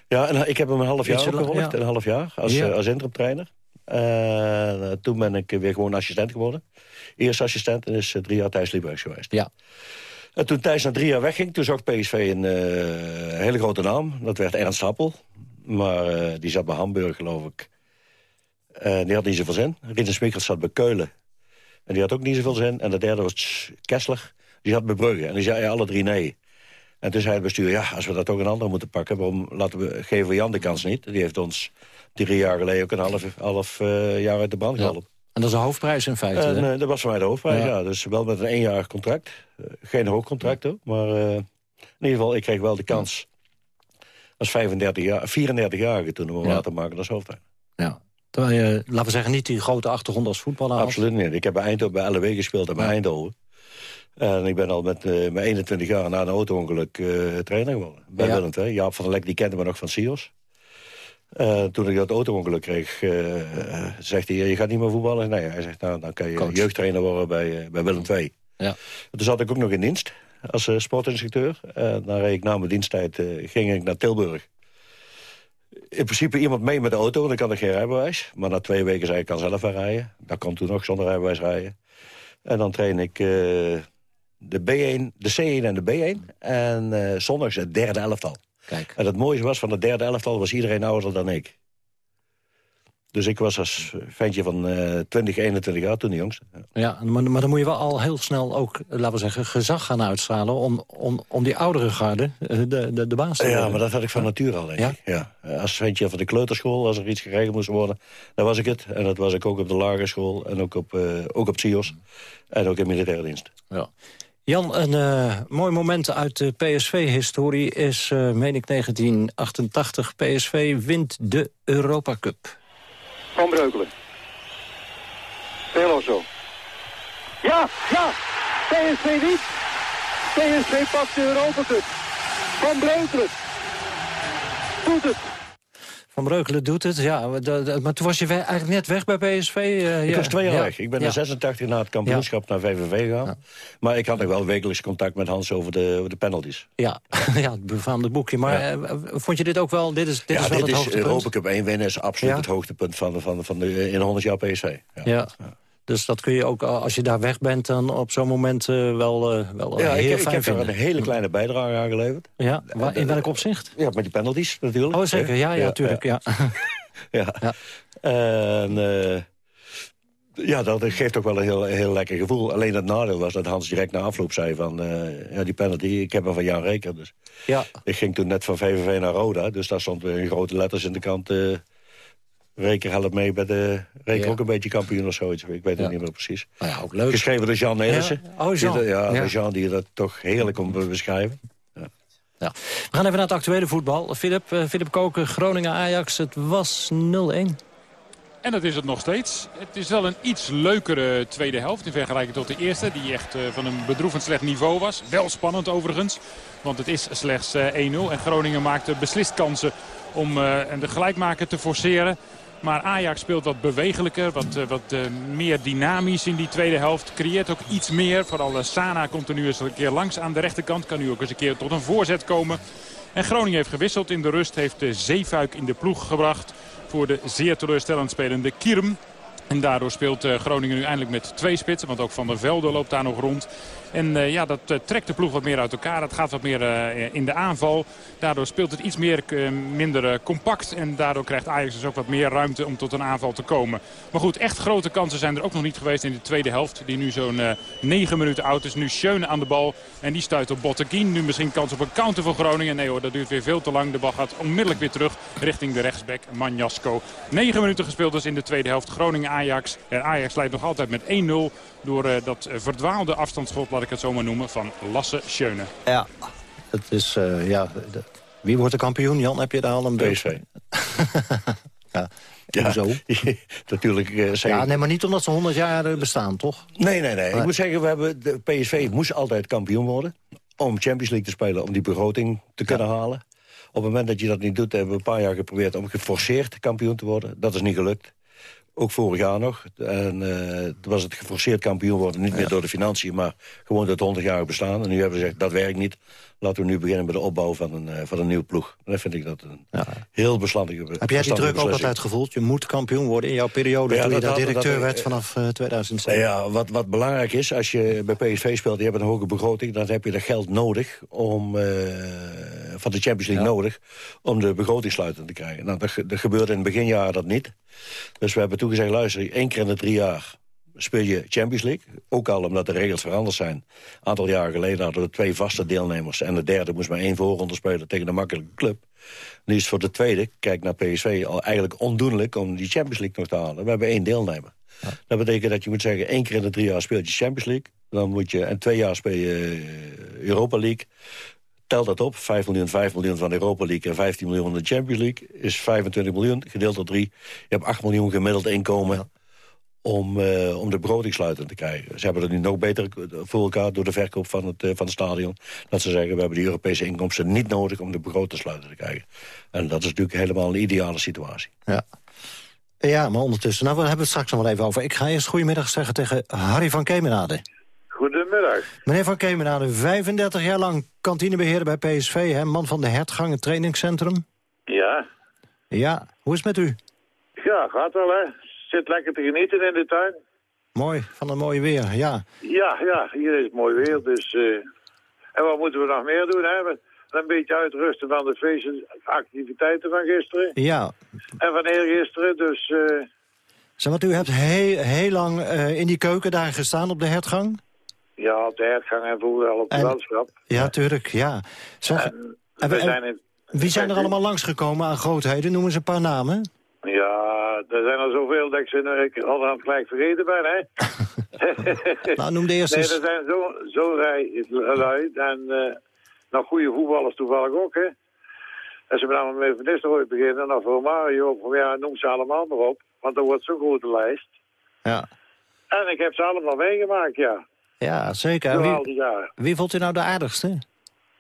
Ja, en ik heb hem een half jaar opgevolgd. ja. Een half jaar als, Ja. eh, als interimtrainer. En eh, toen ben ik weer gewoon assistent geworden. Eerste assistent en is eh, drie jaar Thijs Liebergs geweest. Ja. En toen Thijs na drie jaar wegging, toen zocht PSV een eh, hele grote naam. Dat werd Ernst Happel. Maar eh, die zat bij Hamburg, geloof ik. En die had niet zoveel zin. Rinus Smikkels zat bij Keulen. En die had ook niet zoveel zin. En de derde was Kessler. Die zat bij Brugge. En die zei alle drie nee. En toen zei het bestuur, ja, als we dat ook een ander moeten pakken... waarom laten we, geven we Jan de kans niet? Die heeft ons drie jaar geleden ook een half, half eh, jaar uit de brand geholpen. En dat is een hoofdprijs in feite. En eh, dat was voor mij de hoofdprijs, Ja. ja. Dus wel met een eenjarig contract. Eh, geen hoog contract, hoor. Maar eh, in ieder geval, ik kreeg wel de kans... als 35 jaar, 34-jarige toen om Ja. laten maken als hoofdprijs. Ja. Terwijl je, laten we zeggen, niet die grote achtergrond als voetballer had. Absoluut niet. Ik heb bij Eindhoven bij LW gespeeld en bij Eindhoven. En ik ben al met eh, mijn 21 jaar na een auto-ongeluk eh, trainer geworden. Bij Ja. Willem II. Jaap van der Lek, die kende me nog van Sios. Eh, toen ik dat auto-ongeluk kreeg, zegt hij, je gaat niet meer voetballen. Nee, hij zegt, nou, dan kan je Coach. jeugdtrainer worden bij, bij Willem II. Ja. Toen zat ik ook nog in dienst als sportinstructeur. En dan reed ik na mijn diensttijd ging ik naar Tilburg. In principe iemand mee met de auto, dan kan ik geen rijbewijs. Maar na twee weken zei ik, kan zelf wel rijden. Dat kon toen nog zonder rijbewijs rijden. En dan train ik eh, de B1, de C1 en de B1. En eh zondags het derde elftal. Kijk. En het mooiste was, van het derde elftal was iedereen ouder dan ik. Dus ik was als ventje van eh 20, 21 jaar toen de jongste. Ja, maar, maar dan moet je wel al heel snel ook, eh, laten we zeggen, gezag gaan uitstralen... om, om, om die oudere garde eh, de, de, de baas te Ja, maar dat had ik van nature al, Ja? Ja. Als ventje van de kleuterschool, als er iets geregeld moest worden... dan was ik het. En dat was ik ook op de lagere school en ook op, eh ook op CIO's. En ook in militaire dienst. Ja. Jan, een eh, mooi moment uit de PSV-historie is, eh meen ik, 1988. PSV wint de Europa Cup. Breukelen. Veloso. Ja, ja. PSV niet. PSV pakt de Europa Cup. Van Breukelen. Doet het. Van Breukelen doet het, ja. maar toen was je eigenlijk net weg bij PSV. eh, Ik ja. was twee jaar Ja. weg. Ik ben Ja. in 86 na het kampioenschap naar VVV gegaan. Maar ik had nog wel wekelijks contact met Hans over de, over de penalties. Ja, *laughs* ja, het befaamde boekje. Maar eh, vond je dit ook wel, dit is, dit is wel dit het is hoogtepunt? Europa Cup 1 winnen is absoluut het hoogtepunt van, van, van de, in 100 jaar PSV. Ja. Ja. Dus dat kun je ook, eh, als je daar weg bent, dan op zo'n moment eh, wel, eh, wel Ja, heel ik, ik fijn heb er een hele kleine bijdrage aan geleverd. Ja, waar- in welk opzicht? Ja, met die penalties natuurlijk. Oh, zeker. Ja, ja, Ja, tuurlijk. *laughs* *laughs* Ja. Ja. En eh, ja, dat geeft ook wel een heel, heel lekker gevoel. Alleen het nadeel was dat Hans direct na afloop zei van... ja, die penalty, ik heb hem van Jan Reker. Dus Ja. ik ging toen net van VVV naar Roda. Dus daar stond weer in grote letters in de kant... eh Reker helpt mee bij de... Reker Ja. ook een beetje kampioen of zoiets. Ik weet het Ja. niet meer precies. Nou ja, ook leuk. Geschreven door Jean Nelissen. Ja. Oh, Jean. Die, ja, Ja. Jean die dat toch heerlijk kon be- beschrijven. Ja. We gaan even naar het actuele voetbal. Filip, eh, Filip Koken, Groningen-Ajax, het was 0-1. En dat is het nog steeds. Het is wel een iets leukere tweede helft in vergelijking tot de eerste. Die echt eh, van een bedroevend slecht niveau was. Wel spannend overigens. Want het is slechts eh, 1-0. En Groningen maakte beslist kansen om eh, en de gelijkmaker te forceren. Maar Ajax speelt wat bewegelijker, wat, eh, wat eh, meer dynamisch in die tweede helft. Creëert ook iets meer. Vooral eh, Sana komt er nu eens een keer langs aan de rechterkant. Kan nu ook eens een keer tot een voorzet komen. En Groningen heeft gewisseld in de rust. Heeft de Zeefuik in de ploeg gebracht voor de zeer teleurstellend spelende Kierm. En daardoor speelt eh, Groningen nu eindelijk met twee spitsen. Want ook Van der Velde loopt daar nog rond. En eh, ja, dat eh, trekt de ploeg wat meer uit elkaar. Het gaat wat meer in de aanval. Daardoor speelt het iets meer, minder compact. En daardoor krijgt Ajax dus ook wat meer ruimte om tot een aanval te komen. Maar goed, echt grote kansen zijn er ook nog niet geweest in de tweede helft. Die nu zo'n eh, negen minuten oud is. Nu Schöne aan de bal. En die stuit op Botteguin. Nu misschien kans op een counter voor Groningen. Nee hoor, dat duurt weer veel te lang. De bal gaat onmiddellijk weer terug richting de rechtsback Manjasko. Negen minuten gespeeld dus in de tweede helft. Groningen-Ajax. En Ajax leidt nog altijd met 1-0 door eh, dat eh, verdwaalde afstandsschot, laat ik het zo maar noemen, van Lasse Schöne. Ja, het is, eh, ja, de- wie wordt de kampioen? Jan, heb je daar al een? PSV. *laughs* ja, Ja, hoezo? *laughs* natuurlijk eh. Ja, nee, maar niet omdat ze 100 jaar bestaan, toch? Nee, nee, nee. Ik moet zeggen, we hebben, de PSV moest altijd kampioen worden. Om Champions League te spelen, om die begroting te kunnen halen. Op het moment dat je dat niet doet, hebben we een paar jaar geprobeerd... om geforceerd kampioen te worden. Dat is niet gelukt. Ook vorig jaar nog. En eh, toen was het geforceerd kampioen worden. Niet meer door de financiën, maar gewoon door het 100 jaar bestaan. En nu hebben we gezegd, dat werkt niet. Laten we nu beginnen met de opbouw van een, eh, van een nieuwe ploeg. Dan vind ik dat een heel beslandige Heb jij die druk ook altijd gevoeld? Je moet kampioen worden in jouw periode Ja, toen je dat daar had- directeur dat- werd vanaf eh, 2007. Ja, wat, wat belangrijk is, als je bij PSV speelt... je hebt een hoge begroting, dan heb je dat geld nodig... om eh, van de Champions League nodig om de begroting sluitend te krijgen. Nou, dat, ge- dat gebeurde in het beginjaren dat niet. Dus we hebben toegezegd, luister, één keer in de drie jaar speel je Champions League. Ook al omdat de regels veranderd zijn. Een aantal jaren geleden hadden we twee vaste deelnemers... en de derde moest maar één voorronde spelen tegen een makkelijke club. Nu is het voor de tweede, kijk naar PSV, al eigenlijk ondoenlijk... om die Champions League nog te halen. We hebben één deelnemer. Dat betekent dat je moet zeggen, één keer in de drie jaar speelt je Champions League. Dan moet je, en twee jaar speel je eh, Europa League. Tel dat op, 5 miljoen, 5 miljoen van de Europa League... en 15 miljoen van de Champions League, is 25 miljoen, gedeeld door drie. Je hebt 8 miljoen gemiddeld inkomen om, eh, om de begroting sluitend te krijgen. Ze hebben het nu nog beter voor elkaar door de verkoop van het, eh, van het stadion. Dat ze zeggen, we hebben die Europese inkomsten niet nodig om de begroting sluitend te krijgen. En dat is natuurlijk helemaal een ideale situatie. Ja. Ja, maar ondertussen, nou, we hebben het straks nog wel even over. Ik ga eerst goedemiddag zeggen tegen Harry van Kemenade. Goedemiddag. Meneer van Kemenade, 35 jaar lang kantinebeheerder bij PSV, hè? man van de Hertgang, het trainingscentrum. Ja. Ja, hoe is het met u? Ja, gaat wel hè. Zit lekker te genieten in de tuin. Mooi, van een mooie weer, ja. Ja, ja, hier is het mooi weer, dus... eh, En wat moeten we nog meer doen, hè? Een beetje uitrusten van de feestactiviteiten van gisteren. Ja, En van eergisteren, dus... eh, zeg, want u hebt heel, heel lang eh, in die keuken daar gestaan op de Hertgang? ja, op de hertgang en vroeger al op de En- landschap. Ja, tuurlijk, ja. Zeg, En en- we zijn in... wie zijn er allemaal langsgekomen aan grootheden? Noemen ze een paar namen. Ja, er zijn er zoveel dat ik ze ik al aan het gelijk vergeten ben, hè? *laughs* Nou, noem de eerste Nee, er zijn zo, zo rij lui en eh nog goede voetballers toevallig ook, hè? En ze dan met Van Nistelrooy beginnen, dan voor Mario, of ja, noem ze allemaal maar op. Want dat wordt zo'n grote lijst. Ja, En ik heb ze allemaal meegemaakt, ja. ja zeker. Al Wie, wie vond u nou de aardigste?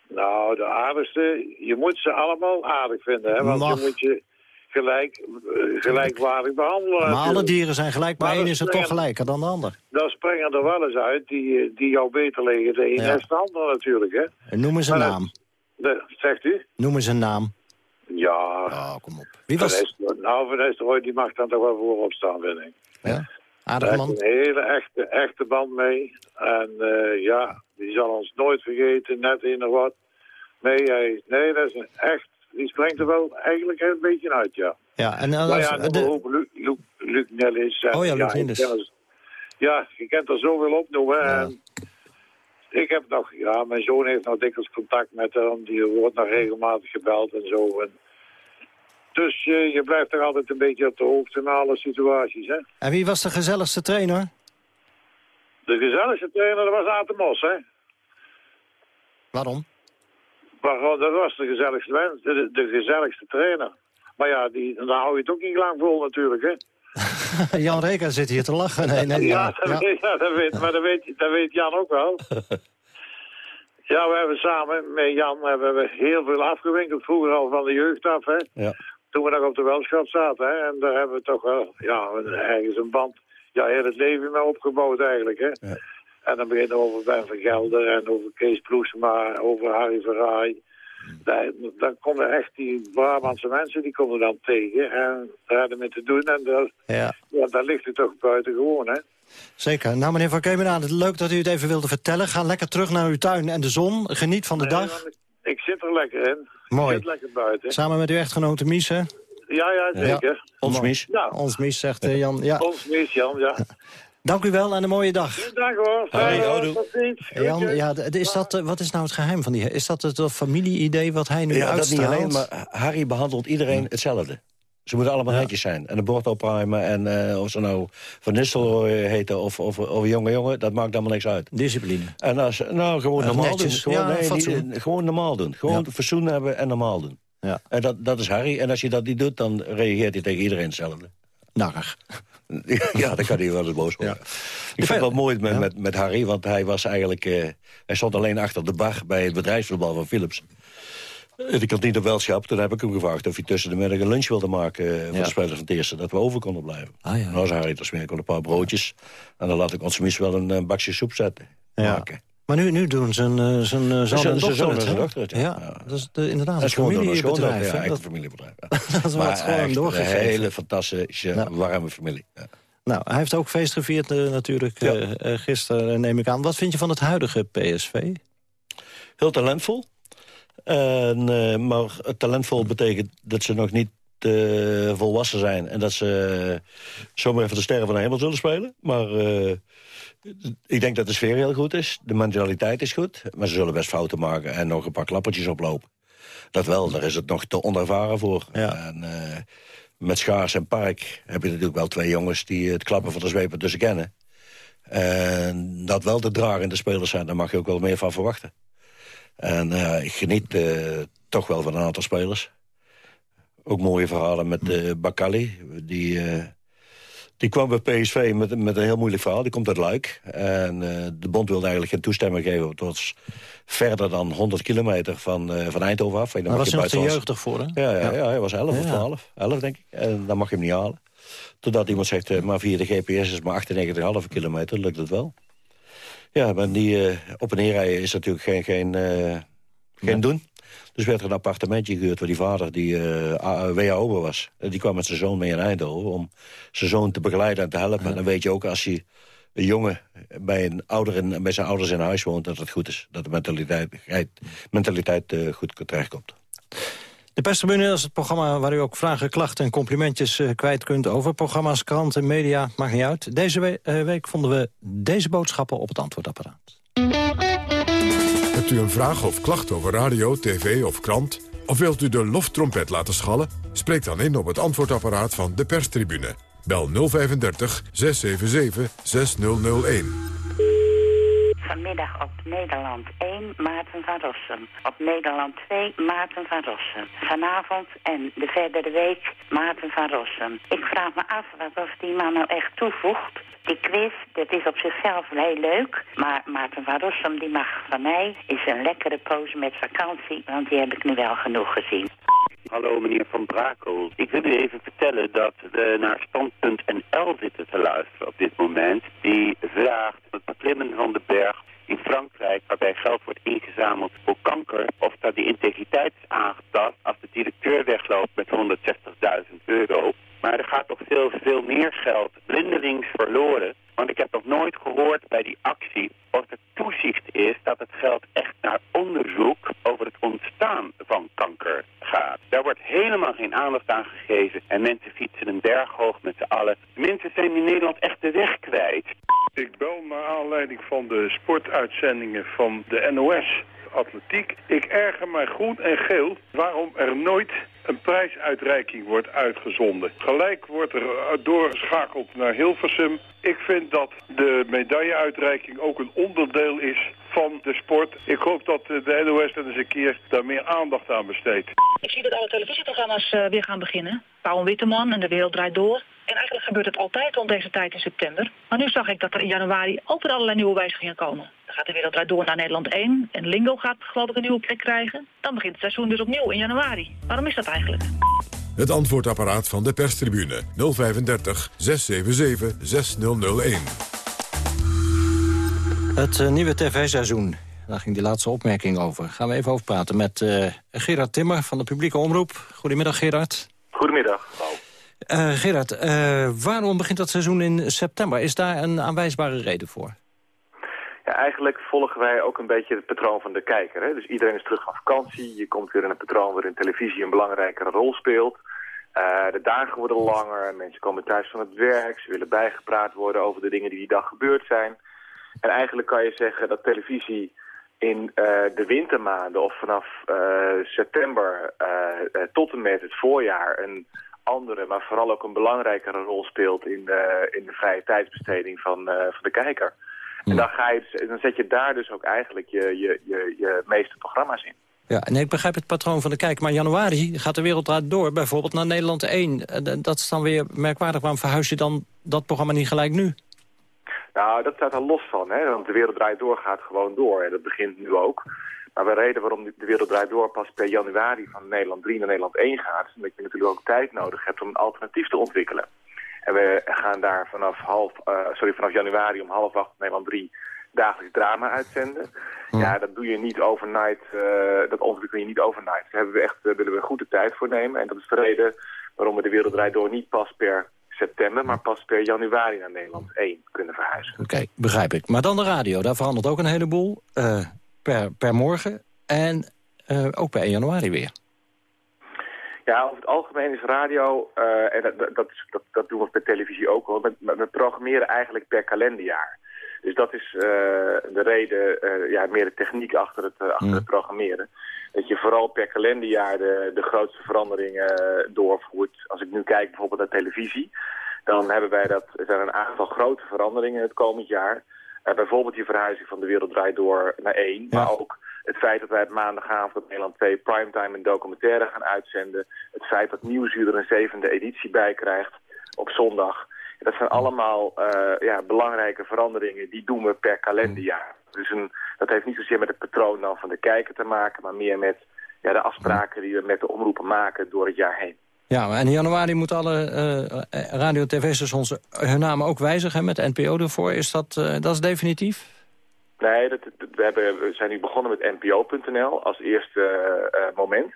Nou, de aardigste, je moet ze allemaal aardig vinden, hè? Want Mag. je moet je gelijk, eh, gelijkwaardig behandelen. Maar alle dieren zijn gelijk, maar Maar één is er toch gelijker dan de ander. Dan springen er wel eens uit die, eh, die jou beter liggen de een Ja. de ander natuurlijk, hè? En noem eens een Maar naam. De, zegt u? Noem eens een naam. Ja. Oh, kom op. Wie Van was... Nistelrooy- Nou, Van Nistelrooy die mag dan toch wel voorop staan, vind ik. Ja, aardig man. een hele echte, echte band mee. En eh, ja, die zal ons nooit vergeten, net in of wat. Nee, hij, nee, dat is een echt... Die springt er wel eigenlijk een beetje uit, ja. Ja, en eh, Maar als- ja, de- Luc, Luc, Luc Nellis. en Oh ja, Luc Nellis. Ja, je kent er zoveel opnoemen. En ik heb nog... Ja, mijn zoon heeft nog dikwijls contact met hem. Die wordt nog regelmatig gebeld en zo. En dus eh, je blijft er altijd een beetje op de hoogte in alle situaties, hè. En wie was de gezelligste trainer? De gezelligste trainer dat was Aten Mos, hè. Waarom? Maar dat was de gezelligste mens, de, de gezelligste trainer. Maar ja, die, dan hou je het ook niet lang vol natuurlijk, hè. *laughs* Jan Reker zit hier te lachen. Nee, nee, ja, ja, dat, ja. Weet, ja, dat weet, maar dat weet, dat weet Jan ook wel. *laughs* ja, we hebben samen met Jan hebben we heel veel afgewinkeld. Vroeger al van de jeugd af, hè. Ja. Toen we nog op de welschap zaten, hè. En daar hebben we toch wel, ja, ergens een band, ja, heel het leven mee opgebouwd eigenlijk, hè. En dan beginnen we over Ben van Gelder en over Kees Ploesma, over Harry Verraai. daar, dan konden echt die Brabantse mensen, die konden dan tegen. En daar hadden mee te doen. En dat, Ja. ja, daar ligt het toch buiten gewoon, hè. Zeker. Nou, meneer Van Kemenade, leuk dat u het even wilde vertellen. Ga lekker terug naar uw tuin en de zon. Geniet van de Nee, dag. ik, ik zit er lekker in. Mooi. Ik zit lekker buiten. Samen met uw echtgenote Mies, hè? Ja, ja, zeker. Ons Mies. Nou, Ons Mies, zegt eh, Jan. Ja. ons mis, Jan, ja. *laughs* Dank u wel en een mooie dag. Dag hoor. Hoi, houdoe. Jan, ja, is dat, eh, wat is nou het geheim van die... Is dat het eh, familie-idee wat hij nu Ja, dat uitstraalt? niet alleen, maar Harry behandelt iedereen hetzelfde. Ze moeten allemaal netjes zijn. En een bord opruimen. En eh, of ze nou Van Nistelrooy heten of, of, jonge jongen, dat maakt allemaal niks uit. Discipline. En als, nou, gewoon Ja, normaal netjes. doen. Gewoon, Ja, nee, fatsoen. niet, gewoon normaal doen. Gewoon fatsoen hebben en normaal doen. Ja. En dat, dat is Harry. En als je dat niet doet, dan reageert hij tegen iedereen hetzelfde. Narrig. *laughs* ja, dan kan hij wel eens boos worden. Ik vind het wel mooi met, met, met Harry, want hij was eigenlijk... eh, hij stond alleen achter de bar bij het bedrijfsvoetbal van Philips. In de kantine op Welschap, toen heb ik hem gevraagd... of hij tussen de middag een lunch wilde maken eh, voor Ja. de spelers van het eerste. Dat we over konden blijven. Ah, ja. Dan was Harry dus weer een paar broodjes. En dan laat ik ons mis wel een, eh, bakje soep zetten. Ja. Maken. Maar nu, nu doen zijn, eh, zijn eh, zoon en dochter het, ja. dat is de, inderdaad een is een familiebedrijf. ja, echt Dat- een familiebedrijf. Dat wordt Maar gewoon doorgegeven. Een hele fantastische, warme familie. Nou, hij heeft ook feest gevierd eh, natuurlijk gisteren, neem ik aan. Wat vind je van het huidige PSV? Heel talentvol. En, maar talentvol betekent dat ze nog niet volwassen zijn. En dat ze zomaar even de sterren van de hemel zullen spelen. Maar ik denk dat de sfeer heel goed is. De mentaliteit is goed. Maar ze zullen best fouten maken en nog een paar klappertjes oplopen. Dat wel, daar is het nog te onervaren voor. En, eh, met Schaars en Park heb je natuurlijk wel twee jongens... die het klappen van de zweep tussen kennen. En dat wel de dragende spelers zijn, daar mag je ook wel meer van verwachten. En eh, ik geniet eh, toch wel van een aantal spelers. Ook mooie verhalen met eh Bakali. Die, die kwam bij PSV met, met een heel moeilijk verhaal. Die komt uit Luik. En eh, de bond wilde eigenlijk geen toestemming geven. Het was verder dan 100 kilometer van, eh, van Eindhoven af. Mag was hij nog te jeugdig voor, hè? Ja, ja, ja. hij was 11 of Ja. 12. 11, denk ik. En dan mag je hem niet halen. Totdat iemand zegt, eh, maar via de GPS is maar 98,5 kilometer. Lukt het wel. Ja, maar die op en neer rijden is natuurlijk geen, geen, geen doen. Dus werd er een appartementje gehuurd waar die vader, die eh WHO was. En die kwam met zijn zoon mee in Eindhoven om zijn zoon te begeleiden en te helpen. En dan weet je ook als je een jongen bij, een ouder in, bij zijn ouders in huis woont... dat het goed is, dat de mentaliteit, mentaliteit eh, goed terechtkomt. De Perstribune is het programma waar u ook vragen, klachten en complimentjes eh, kwijt kunt over programma's, kranten, media, maakt niet uit. Deze we- eh, week vonden we deze boodschappen op het antwoordapparaat. Hebt u een vraag of klacht over radio, tv of krant? Of wilt u de loftrompet laten schallen? Spreek dan in op het antwoordapparaat van de perstribune. Bel 035 677 6001. Vanmiddag op Nederland 1 Maarten van Rossum. Op Nederland 2 Maarten van Rossum. Vanavond en de verdere week Maarten van Rossum. Ik vraag me af wat of die man nou echt toevoegt. Die quiz, dat is op zichzelf heel leuk. Maar Maarten van Rossum, die mag van mij, is een lekkere pauze met vakantie. Want die heb ik nu wel genoeg gezien. Hallo meneer Van Brakel. Ik wil u even vertellen dat we naar stand.nl zitten te luisteren op dit moment. Die vraagt het beklimmen van de berg in Frankrijk waarbij geld wordt ingezameld voor kanker. Of dat die integriteit is aangetast als de directeur wegloopt met 160.000 euro. Maar er gaat toch veel, veel meer geld blindelings verloren. Want ik heb nog nooit gehoord bij die actie of er toezicht is dat het geld echt naar onderzoek over het ontstaan van kanker gaat. Daar wordt helemaal geen aandacht aan gegeven en mensen fietsen een berg hoog met z'n allen. Mensen zijn in Nederland echt de weg kwijt. Ik bel naar aanleiding van de sportuitzendingen van de NOS Atletiek. Ik erger mij groen en geel waarom er nooit een prijsuitreiking wordt uitgezonden. Gelijk wordt er doorgeschakeld naar Hilversum. Ik vind dat de medailleuitreiking ook een onderdeel is van de sport. Ik hoop dat de NOS er eens een keer daar meer aandacht aan besteedt. Ik zie dat alle televisieprogramma's eh, weer gaan beginnen. Pauw en Witteman en De Wereld Draait Door. En eigenlijk gebeurt het altijd rond deze tijd in september. Maar nu zag ik dat er in januari ook allerlei nieuwe wijzigingen komen. Dan gaat De Wereld Draait Door naar Nederland 1. En Lingo gaat geloof ik een nieuwe plek krijgen. Dan begint het seizoen dus opnieuw in januari. Waarom is dat eigenlijk? Het antwoordapparaat van de perstribune 035 677 6001. Het eh, nieuwe tv-seizoen Daar ging die laatste opmerking over. Gaan we even over praten met eh, Gerard Timmer van de publieke omroep. Goedemiddag Gerard. Goedemiddag. Eh, Gerard, eh, waarom begint dat seizoen in september? Is daar een aanwijsbare reden voor? Eigenlijk volgen wij ook een beetje het patroon van de kijker. Hè? Dus iedereen is terug van vakantie. Je komt weer in een patroon waarin televisie een belangrijkere rol speelt. Eh, de dagen worden langer. Mensen komen thuis van het werk. Ze willen bijgepraat worden over de dingen die die dag gebeurd zijn. En eigenlijk kan je zeggen dat televisie in eh, de wintermaanden of vanaf eh, september tot en met het voorjaar een andere, maar vooral ook een belangrijkere rol speelt in de, in de vrije tijdsbesteding van, van de kijker. En dan, ga je, dus- dan zet je daar dus ook eigenlijk je, je, je, je meeste programma's in. Ja, nee, ik begrijp het patroon van de kijk. Maar januari gaat de wereld door, bijvoorbeeld naar Nederland 1. Eh, Dat is dan weer merkwaardig. Waarom verhuis je dan dat programma niet gelijk nu? Nou, dat staat er los van, hè? want de wereld draait door gaat gewoon door. En dat begint nu ook. Maar de reden waarom de wereld draait door pas per januari van Nederland 3 naar Nederland 1 gaat... is omdat je natuurlijk ook tijd nodig hebt om een alternatief te ontwikkelen. En we gaan daar vanaf, half, eh, sorry, vanaf januari om half acht Nederland 3 dagelijks drama uitzenden. Ja, dat doe je niet overnight, eh, dat ontwikkel je niet overnight. Daar hebben we echt, eh, willen we goed de tijd voor nemen. En dat is de reden waarom we de wereld draait door niet pas per september, maar pas per januari naar Nederland 1 kunnen verhuizen. Oké, begrijp ik. Maar dan de radio, daar verandert ook een heleboel. per, per morgen en ook per 1 januari weer. Ja, over het algemeen is radio, eh, en dat, dat, dat, is- dat, dat doen we per televisie ook al, we, we programmeren eigenlijk per kalenderjaar. Dus dat is eh, de reden, eh, ja, meer de techniek achter het, achter het programmeren. Dat je vooral per kalenderjaar de, de grootste veranderingen doorvoert. Als ik nu kijk bijvoorbeeld naar televisie, dan hebben wij dat, er zijn een aantal grote veranderingen het komend jaar. Bijvoorbeeld die verhuizing van de wereld draait door naar één, maar ook het feit dat wij op maandagavond op Nederland 2 primetime een documentaire gaan uitzenden. Het feit dat Nieuwsuur er een zevende editie bij krijgt op zondag. Dat zijn allemaal eh, ja, belangrijke veranderingen. Die doen we per kalenderjaar. Dus een, dat heeft niet zozeer met het patroon dan van de kijker te maken... maar meer met ja, de afspraken die we met de omroepen maken door het jaar heen. Ja, en in januari moeten alle eh, radio- en tv-stations hun namen ook wijzigen met NPO ervoor. Is dat, eh, dat is definitief? Nee, dat, dat- we, hebben, we zijn nu begonnen met npo.nl als eerste eh, eh, moment.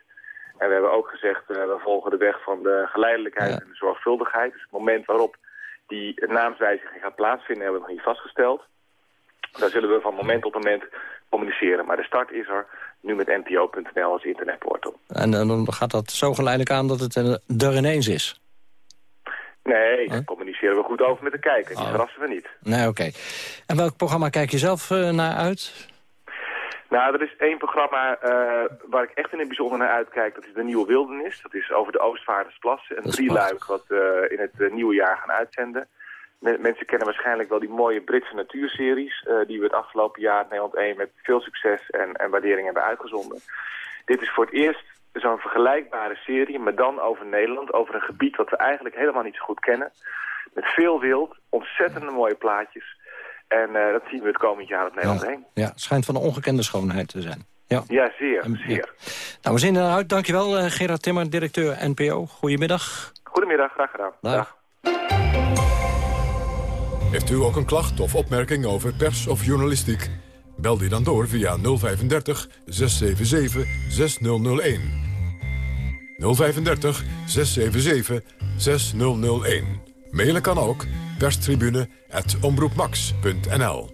En we hebben ook gezegd, eh, we volgen de weg van de geleidelijkheid en de zorgvuldigheid. Dus het moment waarop die naamswijziging gaat plaatsvinden, hebben we nog niet vastgesteld. Daar zullen we van moment tot moment communiceren. Maar de start is er nu met npo.nl als internetportal. En eh, dan gaat dat zo geleidelijk aan dat het er ineens is. Nee, daar communiceren we goed over met de kijker. Die verrassen we niet. Nee, oké. En welk programma kijk je zelf eh, naar uit? Nou, er is één programma eh, waar ik echt in het bijzonder naar uitkijk. Dat is De Nieuwe Wildernis. Dat is over de Oostvaardersplassen. Een drieluik wat we in het nieuwe jaar gaan uitzenden. Me- mensen kennen waarschijnlijk wel die mooie Britse natuurseries... die we het afgelopen jaar in Nederland 1 met veel succes en, en waardering hebben uitgezonden. Dit is voor het eerst zo'n vergelijkbare serie, maar dan over Nederland. Over een gebied wat we eigenlijk helemaal niet zo goed kennen. Met veel wild, ontzettende mooie plaatjes. En eh, dat zien we het komend jaar op Nederland 1. Ja, het schijnt van een ongekende schoonheid te zijn. Ja, Ja, zeer, zeer. Nou, we zien eruit. Dankjewel, eh, Gerard Timmer, directeur NPO. Goedemiddag. Goedemiddag, graag gedaan. Dag. Heeft u ook een klacht of opmerking over pers of journalistiek? Bel die dan door via 035 677 6001. 035 677 6001. Mailen kan ook perstribune.omroepmax.nl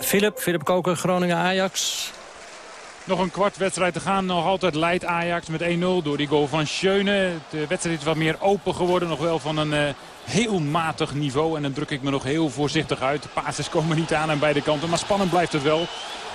Philip, Philip Koker, Groningen-Ajax. Nog een kwart wedstrijd te gaan. Nog altijd leidt Ajax met 1-0 door die goal van Schöne. De wedstrijd is wat meer open geworden. Nog wel van een eh, heel matig niveau. En dan druk ik me nog heel voorzichtig uit. De passes komen niet aan aan beide kanten. Maar spannend blijft het wel.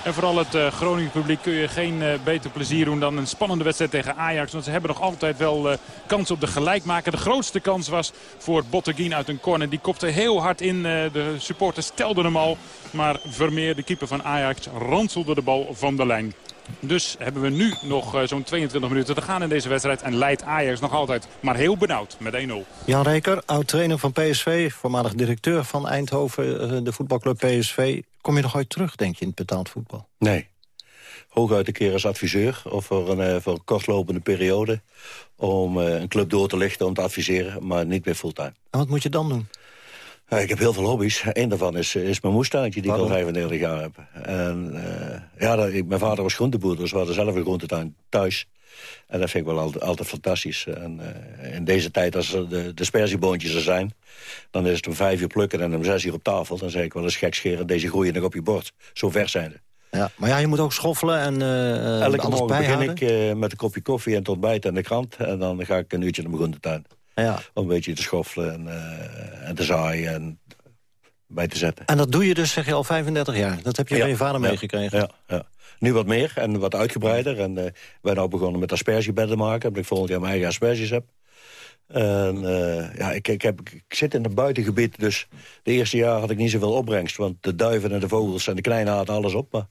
En vooral het Groningen publiek kun je geen eh, beter plezier doen dan een spannende wedstrijd tegen Ajax. Want ze hebben nog altijd wel eh, kans op de gelijkmaker. De grootste kans was voor Botteguin uit een corner. Die kopte heel hard in. de supporters stelden hem al. Maar Vermeer, de keeper van Ajax, ranselde de bal van de lijn. Dus hebben we nu nog zo'n 22 minuten te gaan in deze wedstrijd. En leidt Ajax nog altijd maar heel benauwd met 1-0. Jan Reker, oud-trainer van PSV, voormalig directeur van Eindhoven, de voetbalclub PSV. Kom je nog ooit terug, denk je, in het betaald voetbal? Nee. Hooguit een keer als adviseur of voor een, eh, voor een kortlopende periode... om eh, een club door te lichten, om te adviseren, maar niet meer fulltime. En wat moet je dan doen? Ik heb heel veel hobby's. Eén daarvan is, is mijn moestuintje die ik al Waarom? 35 jaar heb. En uh, ja, dat, ik, mijn vader was groenteboer, dus we hadden zelf een groentetuin thuis. En dat vind ik wel altijd, altijd fantastisch. En uh, in deze tijd, als er de, de sperzieboontjes er zijn... dan is het om vijf uur plukken en om zes uur op tafel. Dan zeg ik wel eens gekscheren, deze groeien nog op je bord. Zo ver zijn ze. Ja, maar ja, je moet ook schoffelen en uh, Elke morgen bijhouden. begin ik uh, met een kopje koffie en het ontbijt en de krant. En dan ga ik een uurtje naar mijn groentetuin. Ja. Om een beetje te schoffelen en, uh, en te zaaien en bij te zetten. En dat doe je dus, zeg je, al 35 jaar? Dat heb je ja, van je vader meegekregen? Ja, ja. Nu wat meer en wat uitgebreider. En uh, wij nou begonnen met aspergebedden maken. Dat ik volgend jaar mijn eigen asperges heb. En uh, ja, ik, ik, heb, ik zit in een buitengebied, dus de eerste jaar had ik niet zoveel opbrengst. Want de duiven en de vogels en de kleine hadden alles op. Maar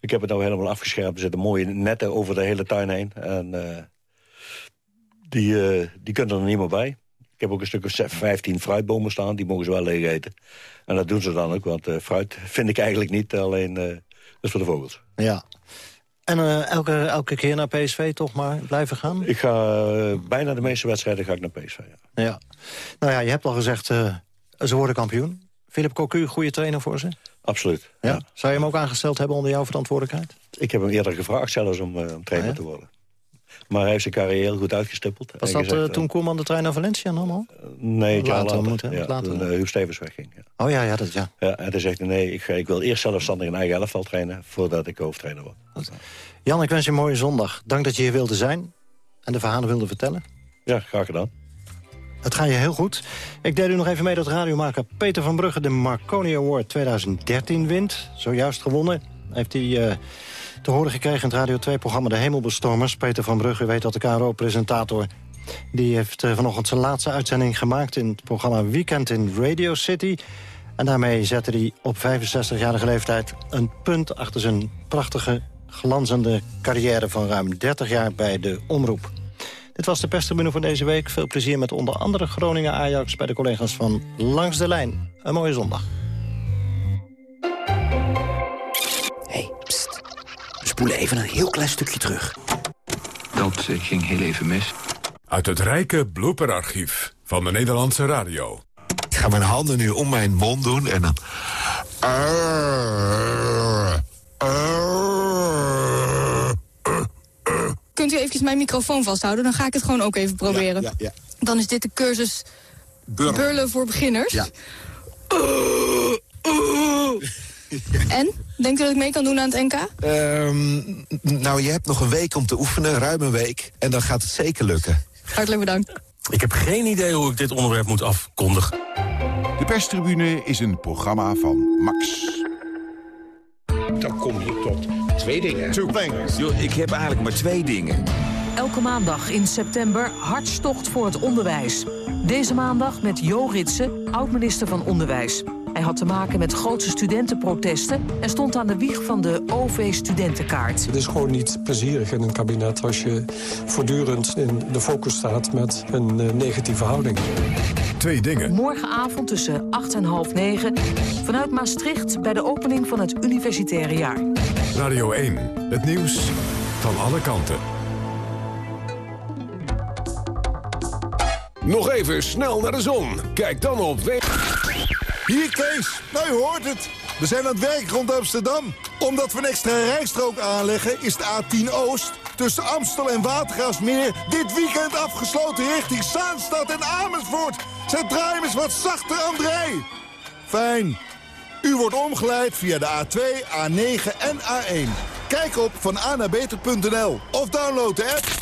ik heb het nou helemaal afgescherpt. Er zitten mooie netten over de hele tuin heen. En uh, die, die kunnen er niet meer bij. Ik heb ook een stuk of 15 fruitbomen staan. Die mogen ze wel leeg eten. En dat doen ze dan ook, want fruit vind ik eigenlijk niet. Alleen, is voor de vogels. Ja. En uh, elke, elke keer naar PSV toch maar blijven gaan? Ik ga uh, bijna de meeste wedstrijden ga ik naar PSV, ja. ja. Nou ja, je hebt al gezegd, uh, ze worden kampioen. Philip Cocu, goede trainer voor ze? Absoluut. Ja. ja. Zou je hem ook aangesteld hebben onder jouw verantwoordelijkheid? Ik heb hem eerder gevraagd zelfs om, om trainer ah, ja? te worden. Maar hij heeft zijn carrière heel goed uitgestippeld. Was dat gezegd, toen Koeman de trainer Valencia nam al? nee, het jaar later. Moeten, ja, later. toen uh, Huub Stevens wegging. Ja. Oh ja, ja, dat ja. ja en hij zegt, nee, ik, ik wil eerst zelfstandig een eigen elftal trainen... voordat ik hoofdtrainer word. Jan, ik wens je een mooie zondag. Dank dat je hier wilde zijn en de verhalen wilde vertellen. Ja, graag gedaan. Het gaat je heel goed. Ik deel u nog even mee dat radiomaker Peter van Brugge... de Marconi Award 2013 wint. Zojuist gewonnen. Heeft hij... Uh, te horen gekregen in het Radio 2-programma De Hemelbestormers. Peter van Brugge weet dat de KRO-presentator... die heeft uh, vanochtend zijn laatste uitzending gemaakt... in het programma Weekend in Radio City. En daarmee zette hij op 65-jarige leeftijd... een punt achter zijn prachtige, glanzende carrière... van ruim 30 jaar bij de Omroep. Dit was de perstribune voor deze week. Veel plezier met onder andere Groningen Ajax... bij de collega's van Langs de Lijn. Een mooie zondag. Spoelen even een heel klein stukje terug. Dat uh, ging heel even mis. Uit het rijke blooperarchief van de Nederlandse radio. Ik ga mijn handen nu om mijn mond doen en dan... Kunt u even mijn microfoon vasthouden? Dan ga ik het gewoon ook even proberen. Ja, ja, ja. Dan is dit de cursus Burlen, Burlen voor beginners. Ja. *laughs* En? Denkt u dat ik mee kan doen aan het NK? Um, nou, je hebt nog een week om te oefenen, ruim een week. En dan gaat het zeker lukken. Hartelijk bedankt. Ik heb geen idee hoe ik dit onderwerp moet afkondigen. De perstribune is een programma van Max. Dan kom je tot twee dingen. Two things. Yo, ik heb eigenlijk maar twee dingen. Elke maandag in september hartstocht voor het onderwijs. Deze maandag met Jo Ritsen, oud-minister van Onderwijs. Hij had te maken met grootse studentenprotesten... en stond aan de wieg van de OV-studentenkaart. Het is gewoon niet plezierig in een kabinet... als je voortdurend in de focus staat met een uh, negatieve houding. Twee dingen. Morgenavond tussen 8 en half 9... vanuit Maastricht bij de opening van het universitaire jaar. Radio 1, het nieuws van alle kanten. Nog even snel naar de zon. Kijk dan op... Hier Kees, nou je hoort het. We zijn aan het werk rond Amsterdam. Omdat we een extra rijstrook aanleggen is de A10 Oost... tussen Amstel en Watergraafsmeer dit weekend afgesloten richting Zaanstad en Amersfoort. Zet draai eens wat zachter, André. Fijn. U wordt omgeleid via de A2, A9 en A1. Kijk op vananabeter.nl of download de app.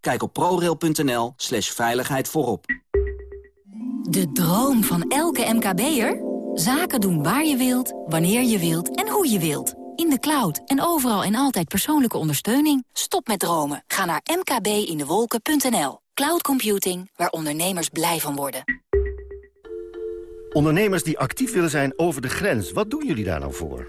Kijk op prorail.nl slash veiligheid voorop. De droom van elke MKB'er? Zaken doen waar je wilt, wanneer je wilt en hoe je wilt. In de cloud en overal en altijd persoonlijke ondersteuning. Stop met dromen. Ga naar mkbindewolken.nl. Cloud computing, waar ondernemers blij van worden. Ondernemers die actief willen zijn over de grens, wat doen jullie daar nou voor?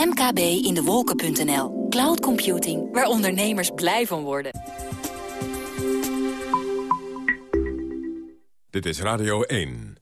MKB in de wolken.nl. Cloud computing, waar ondernemers blij van worden. Dit is Radio 1.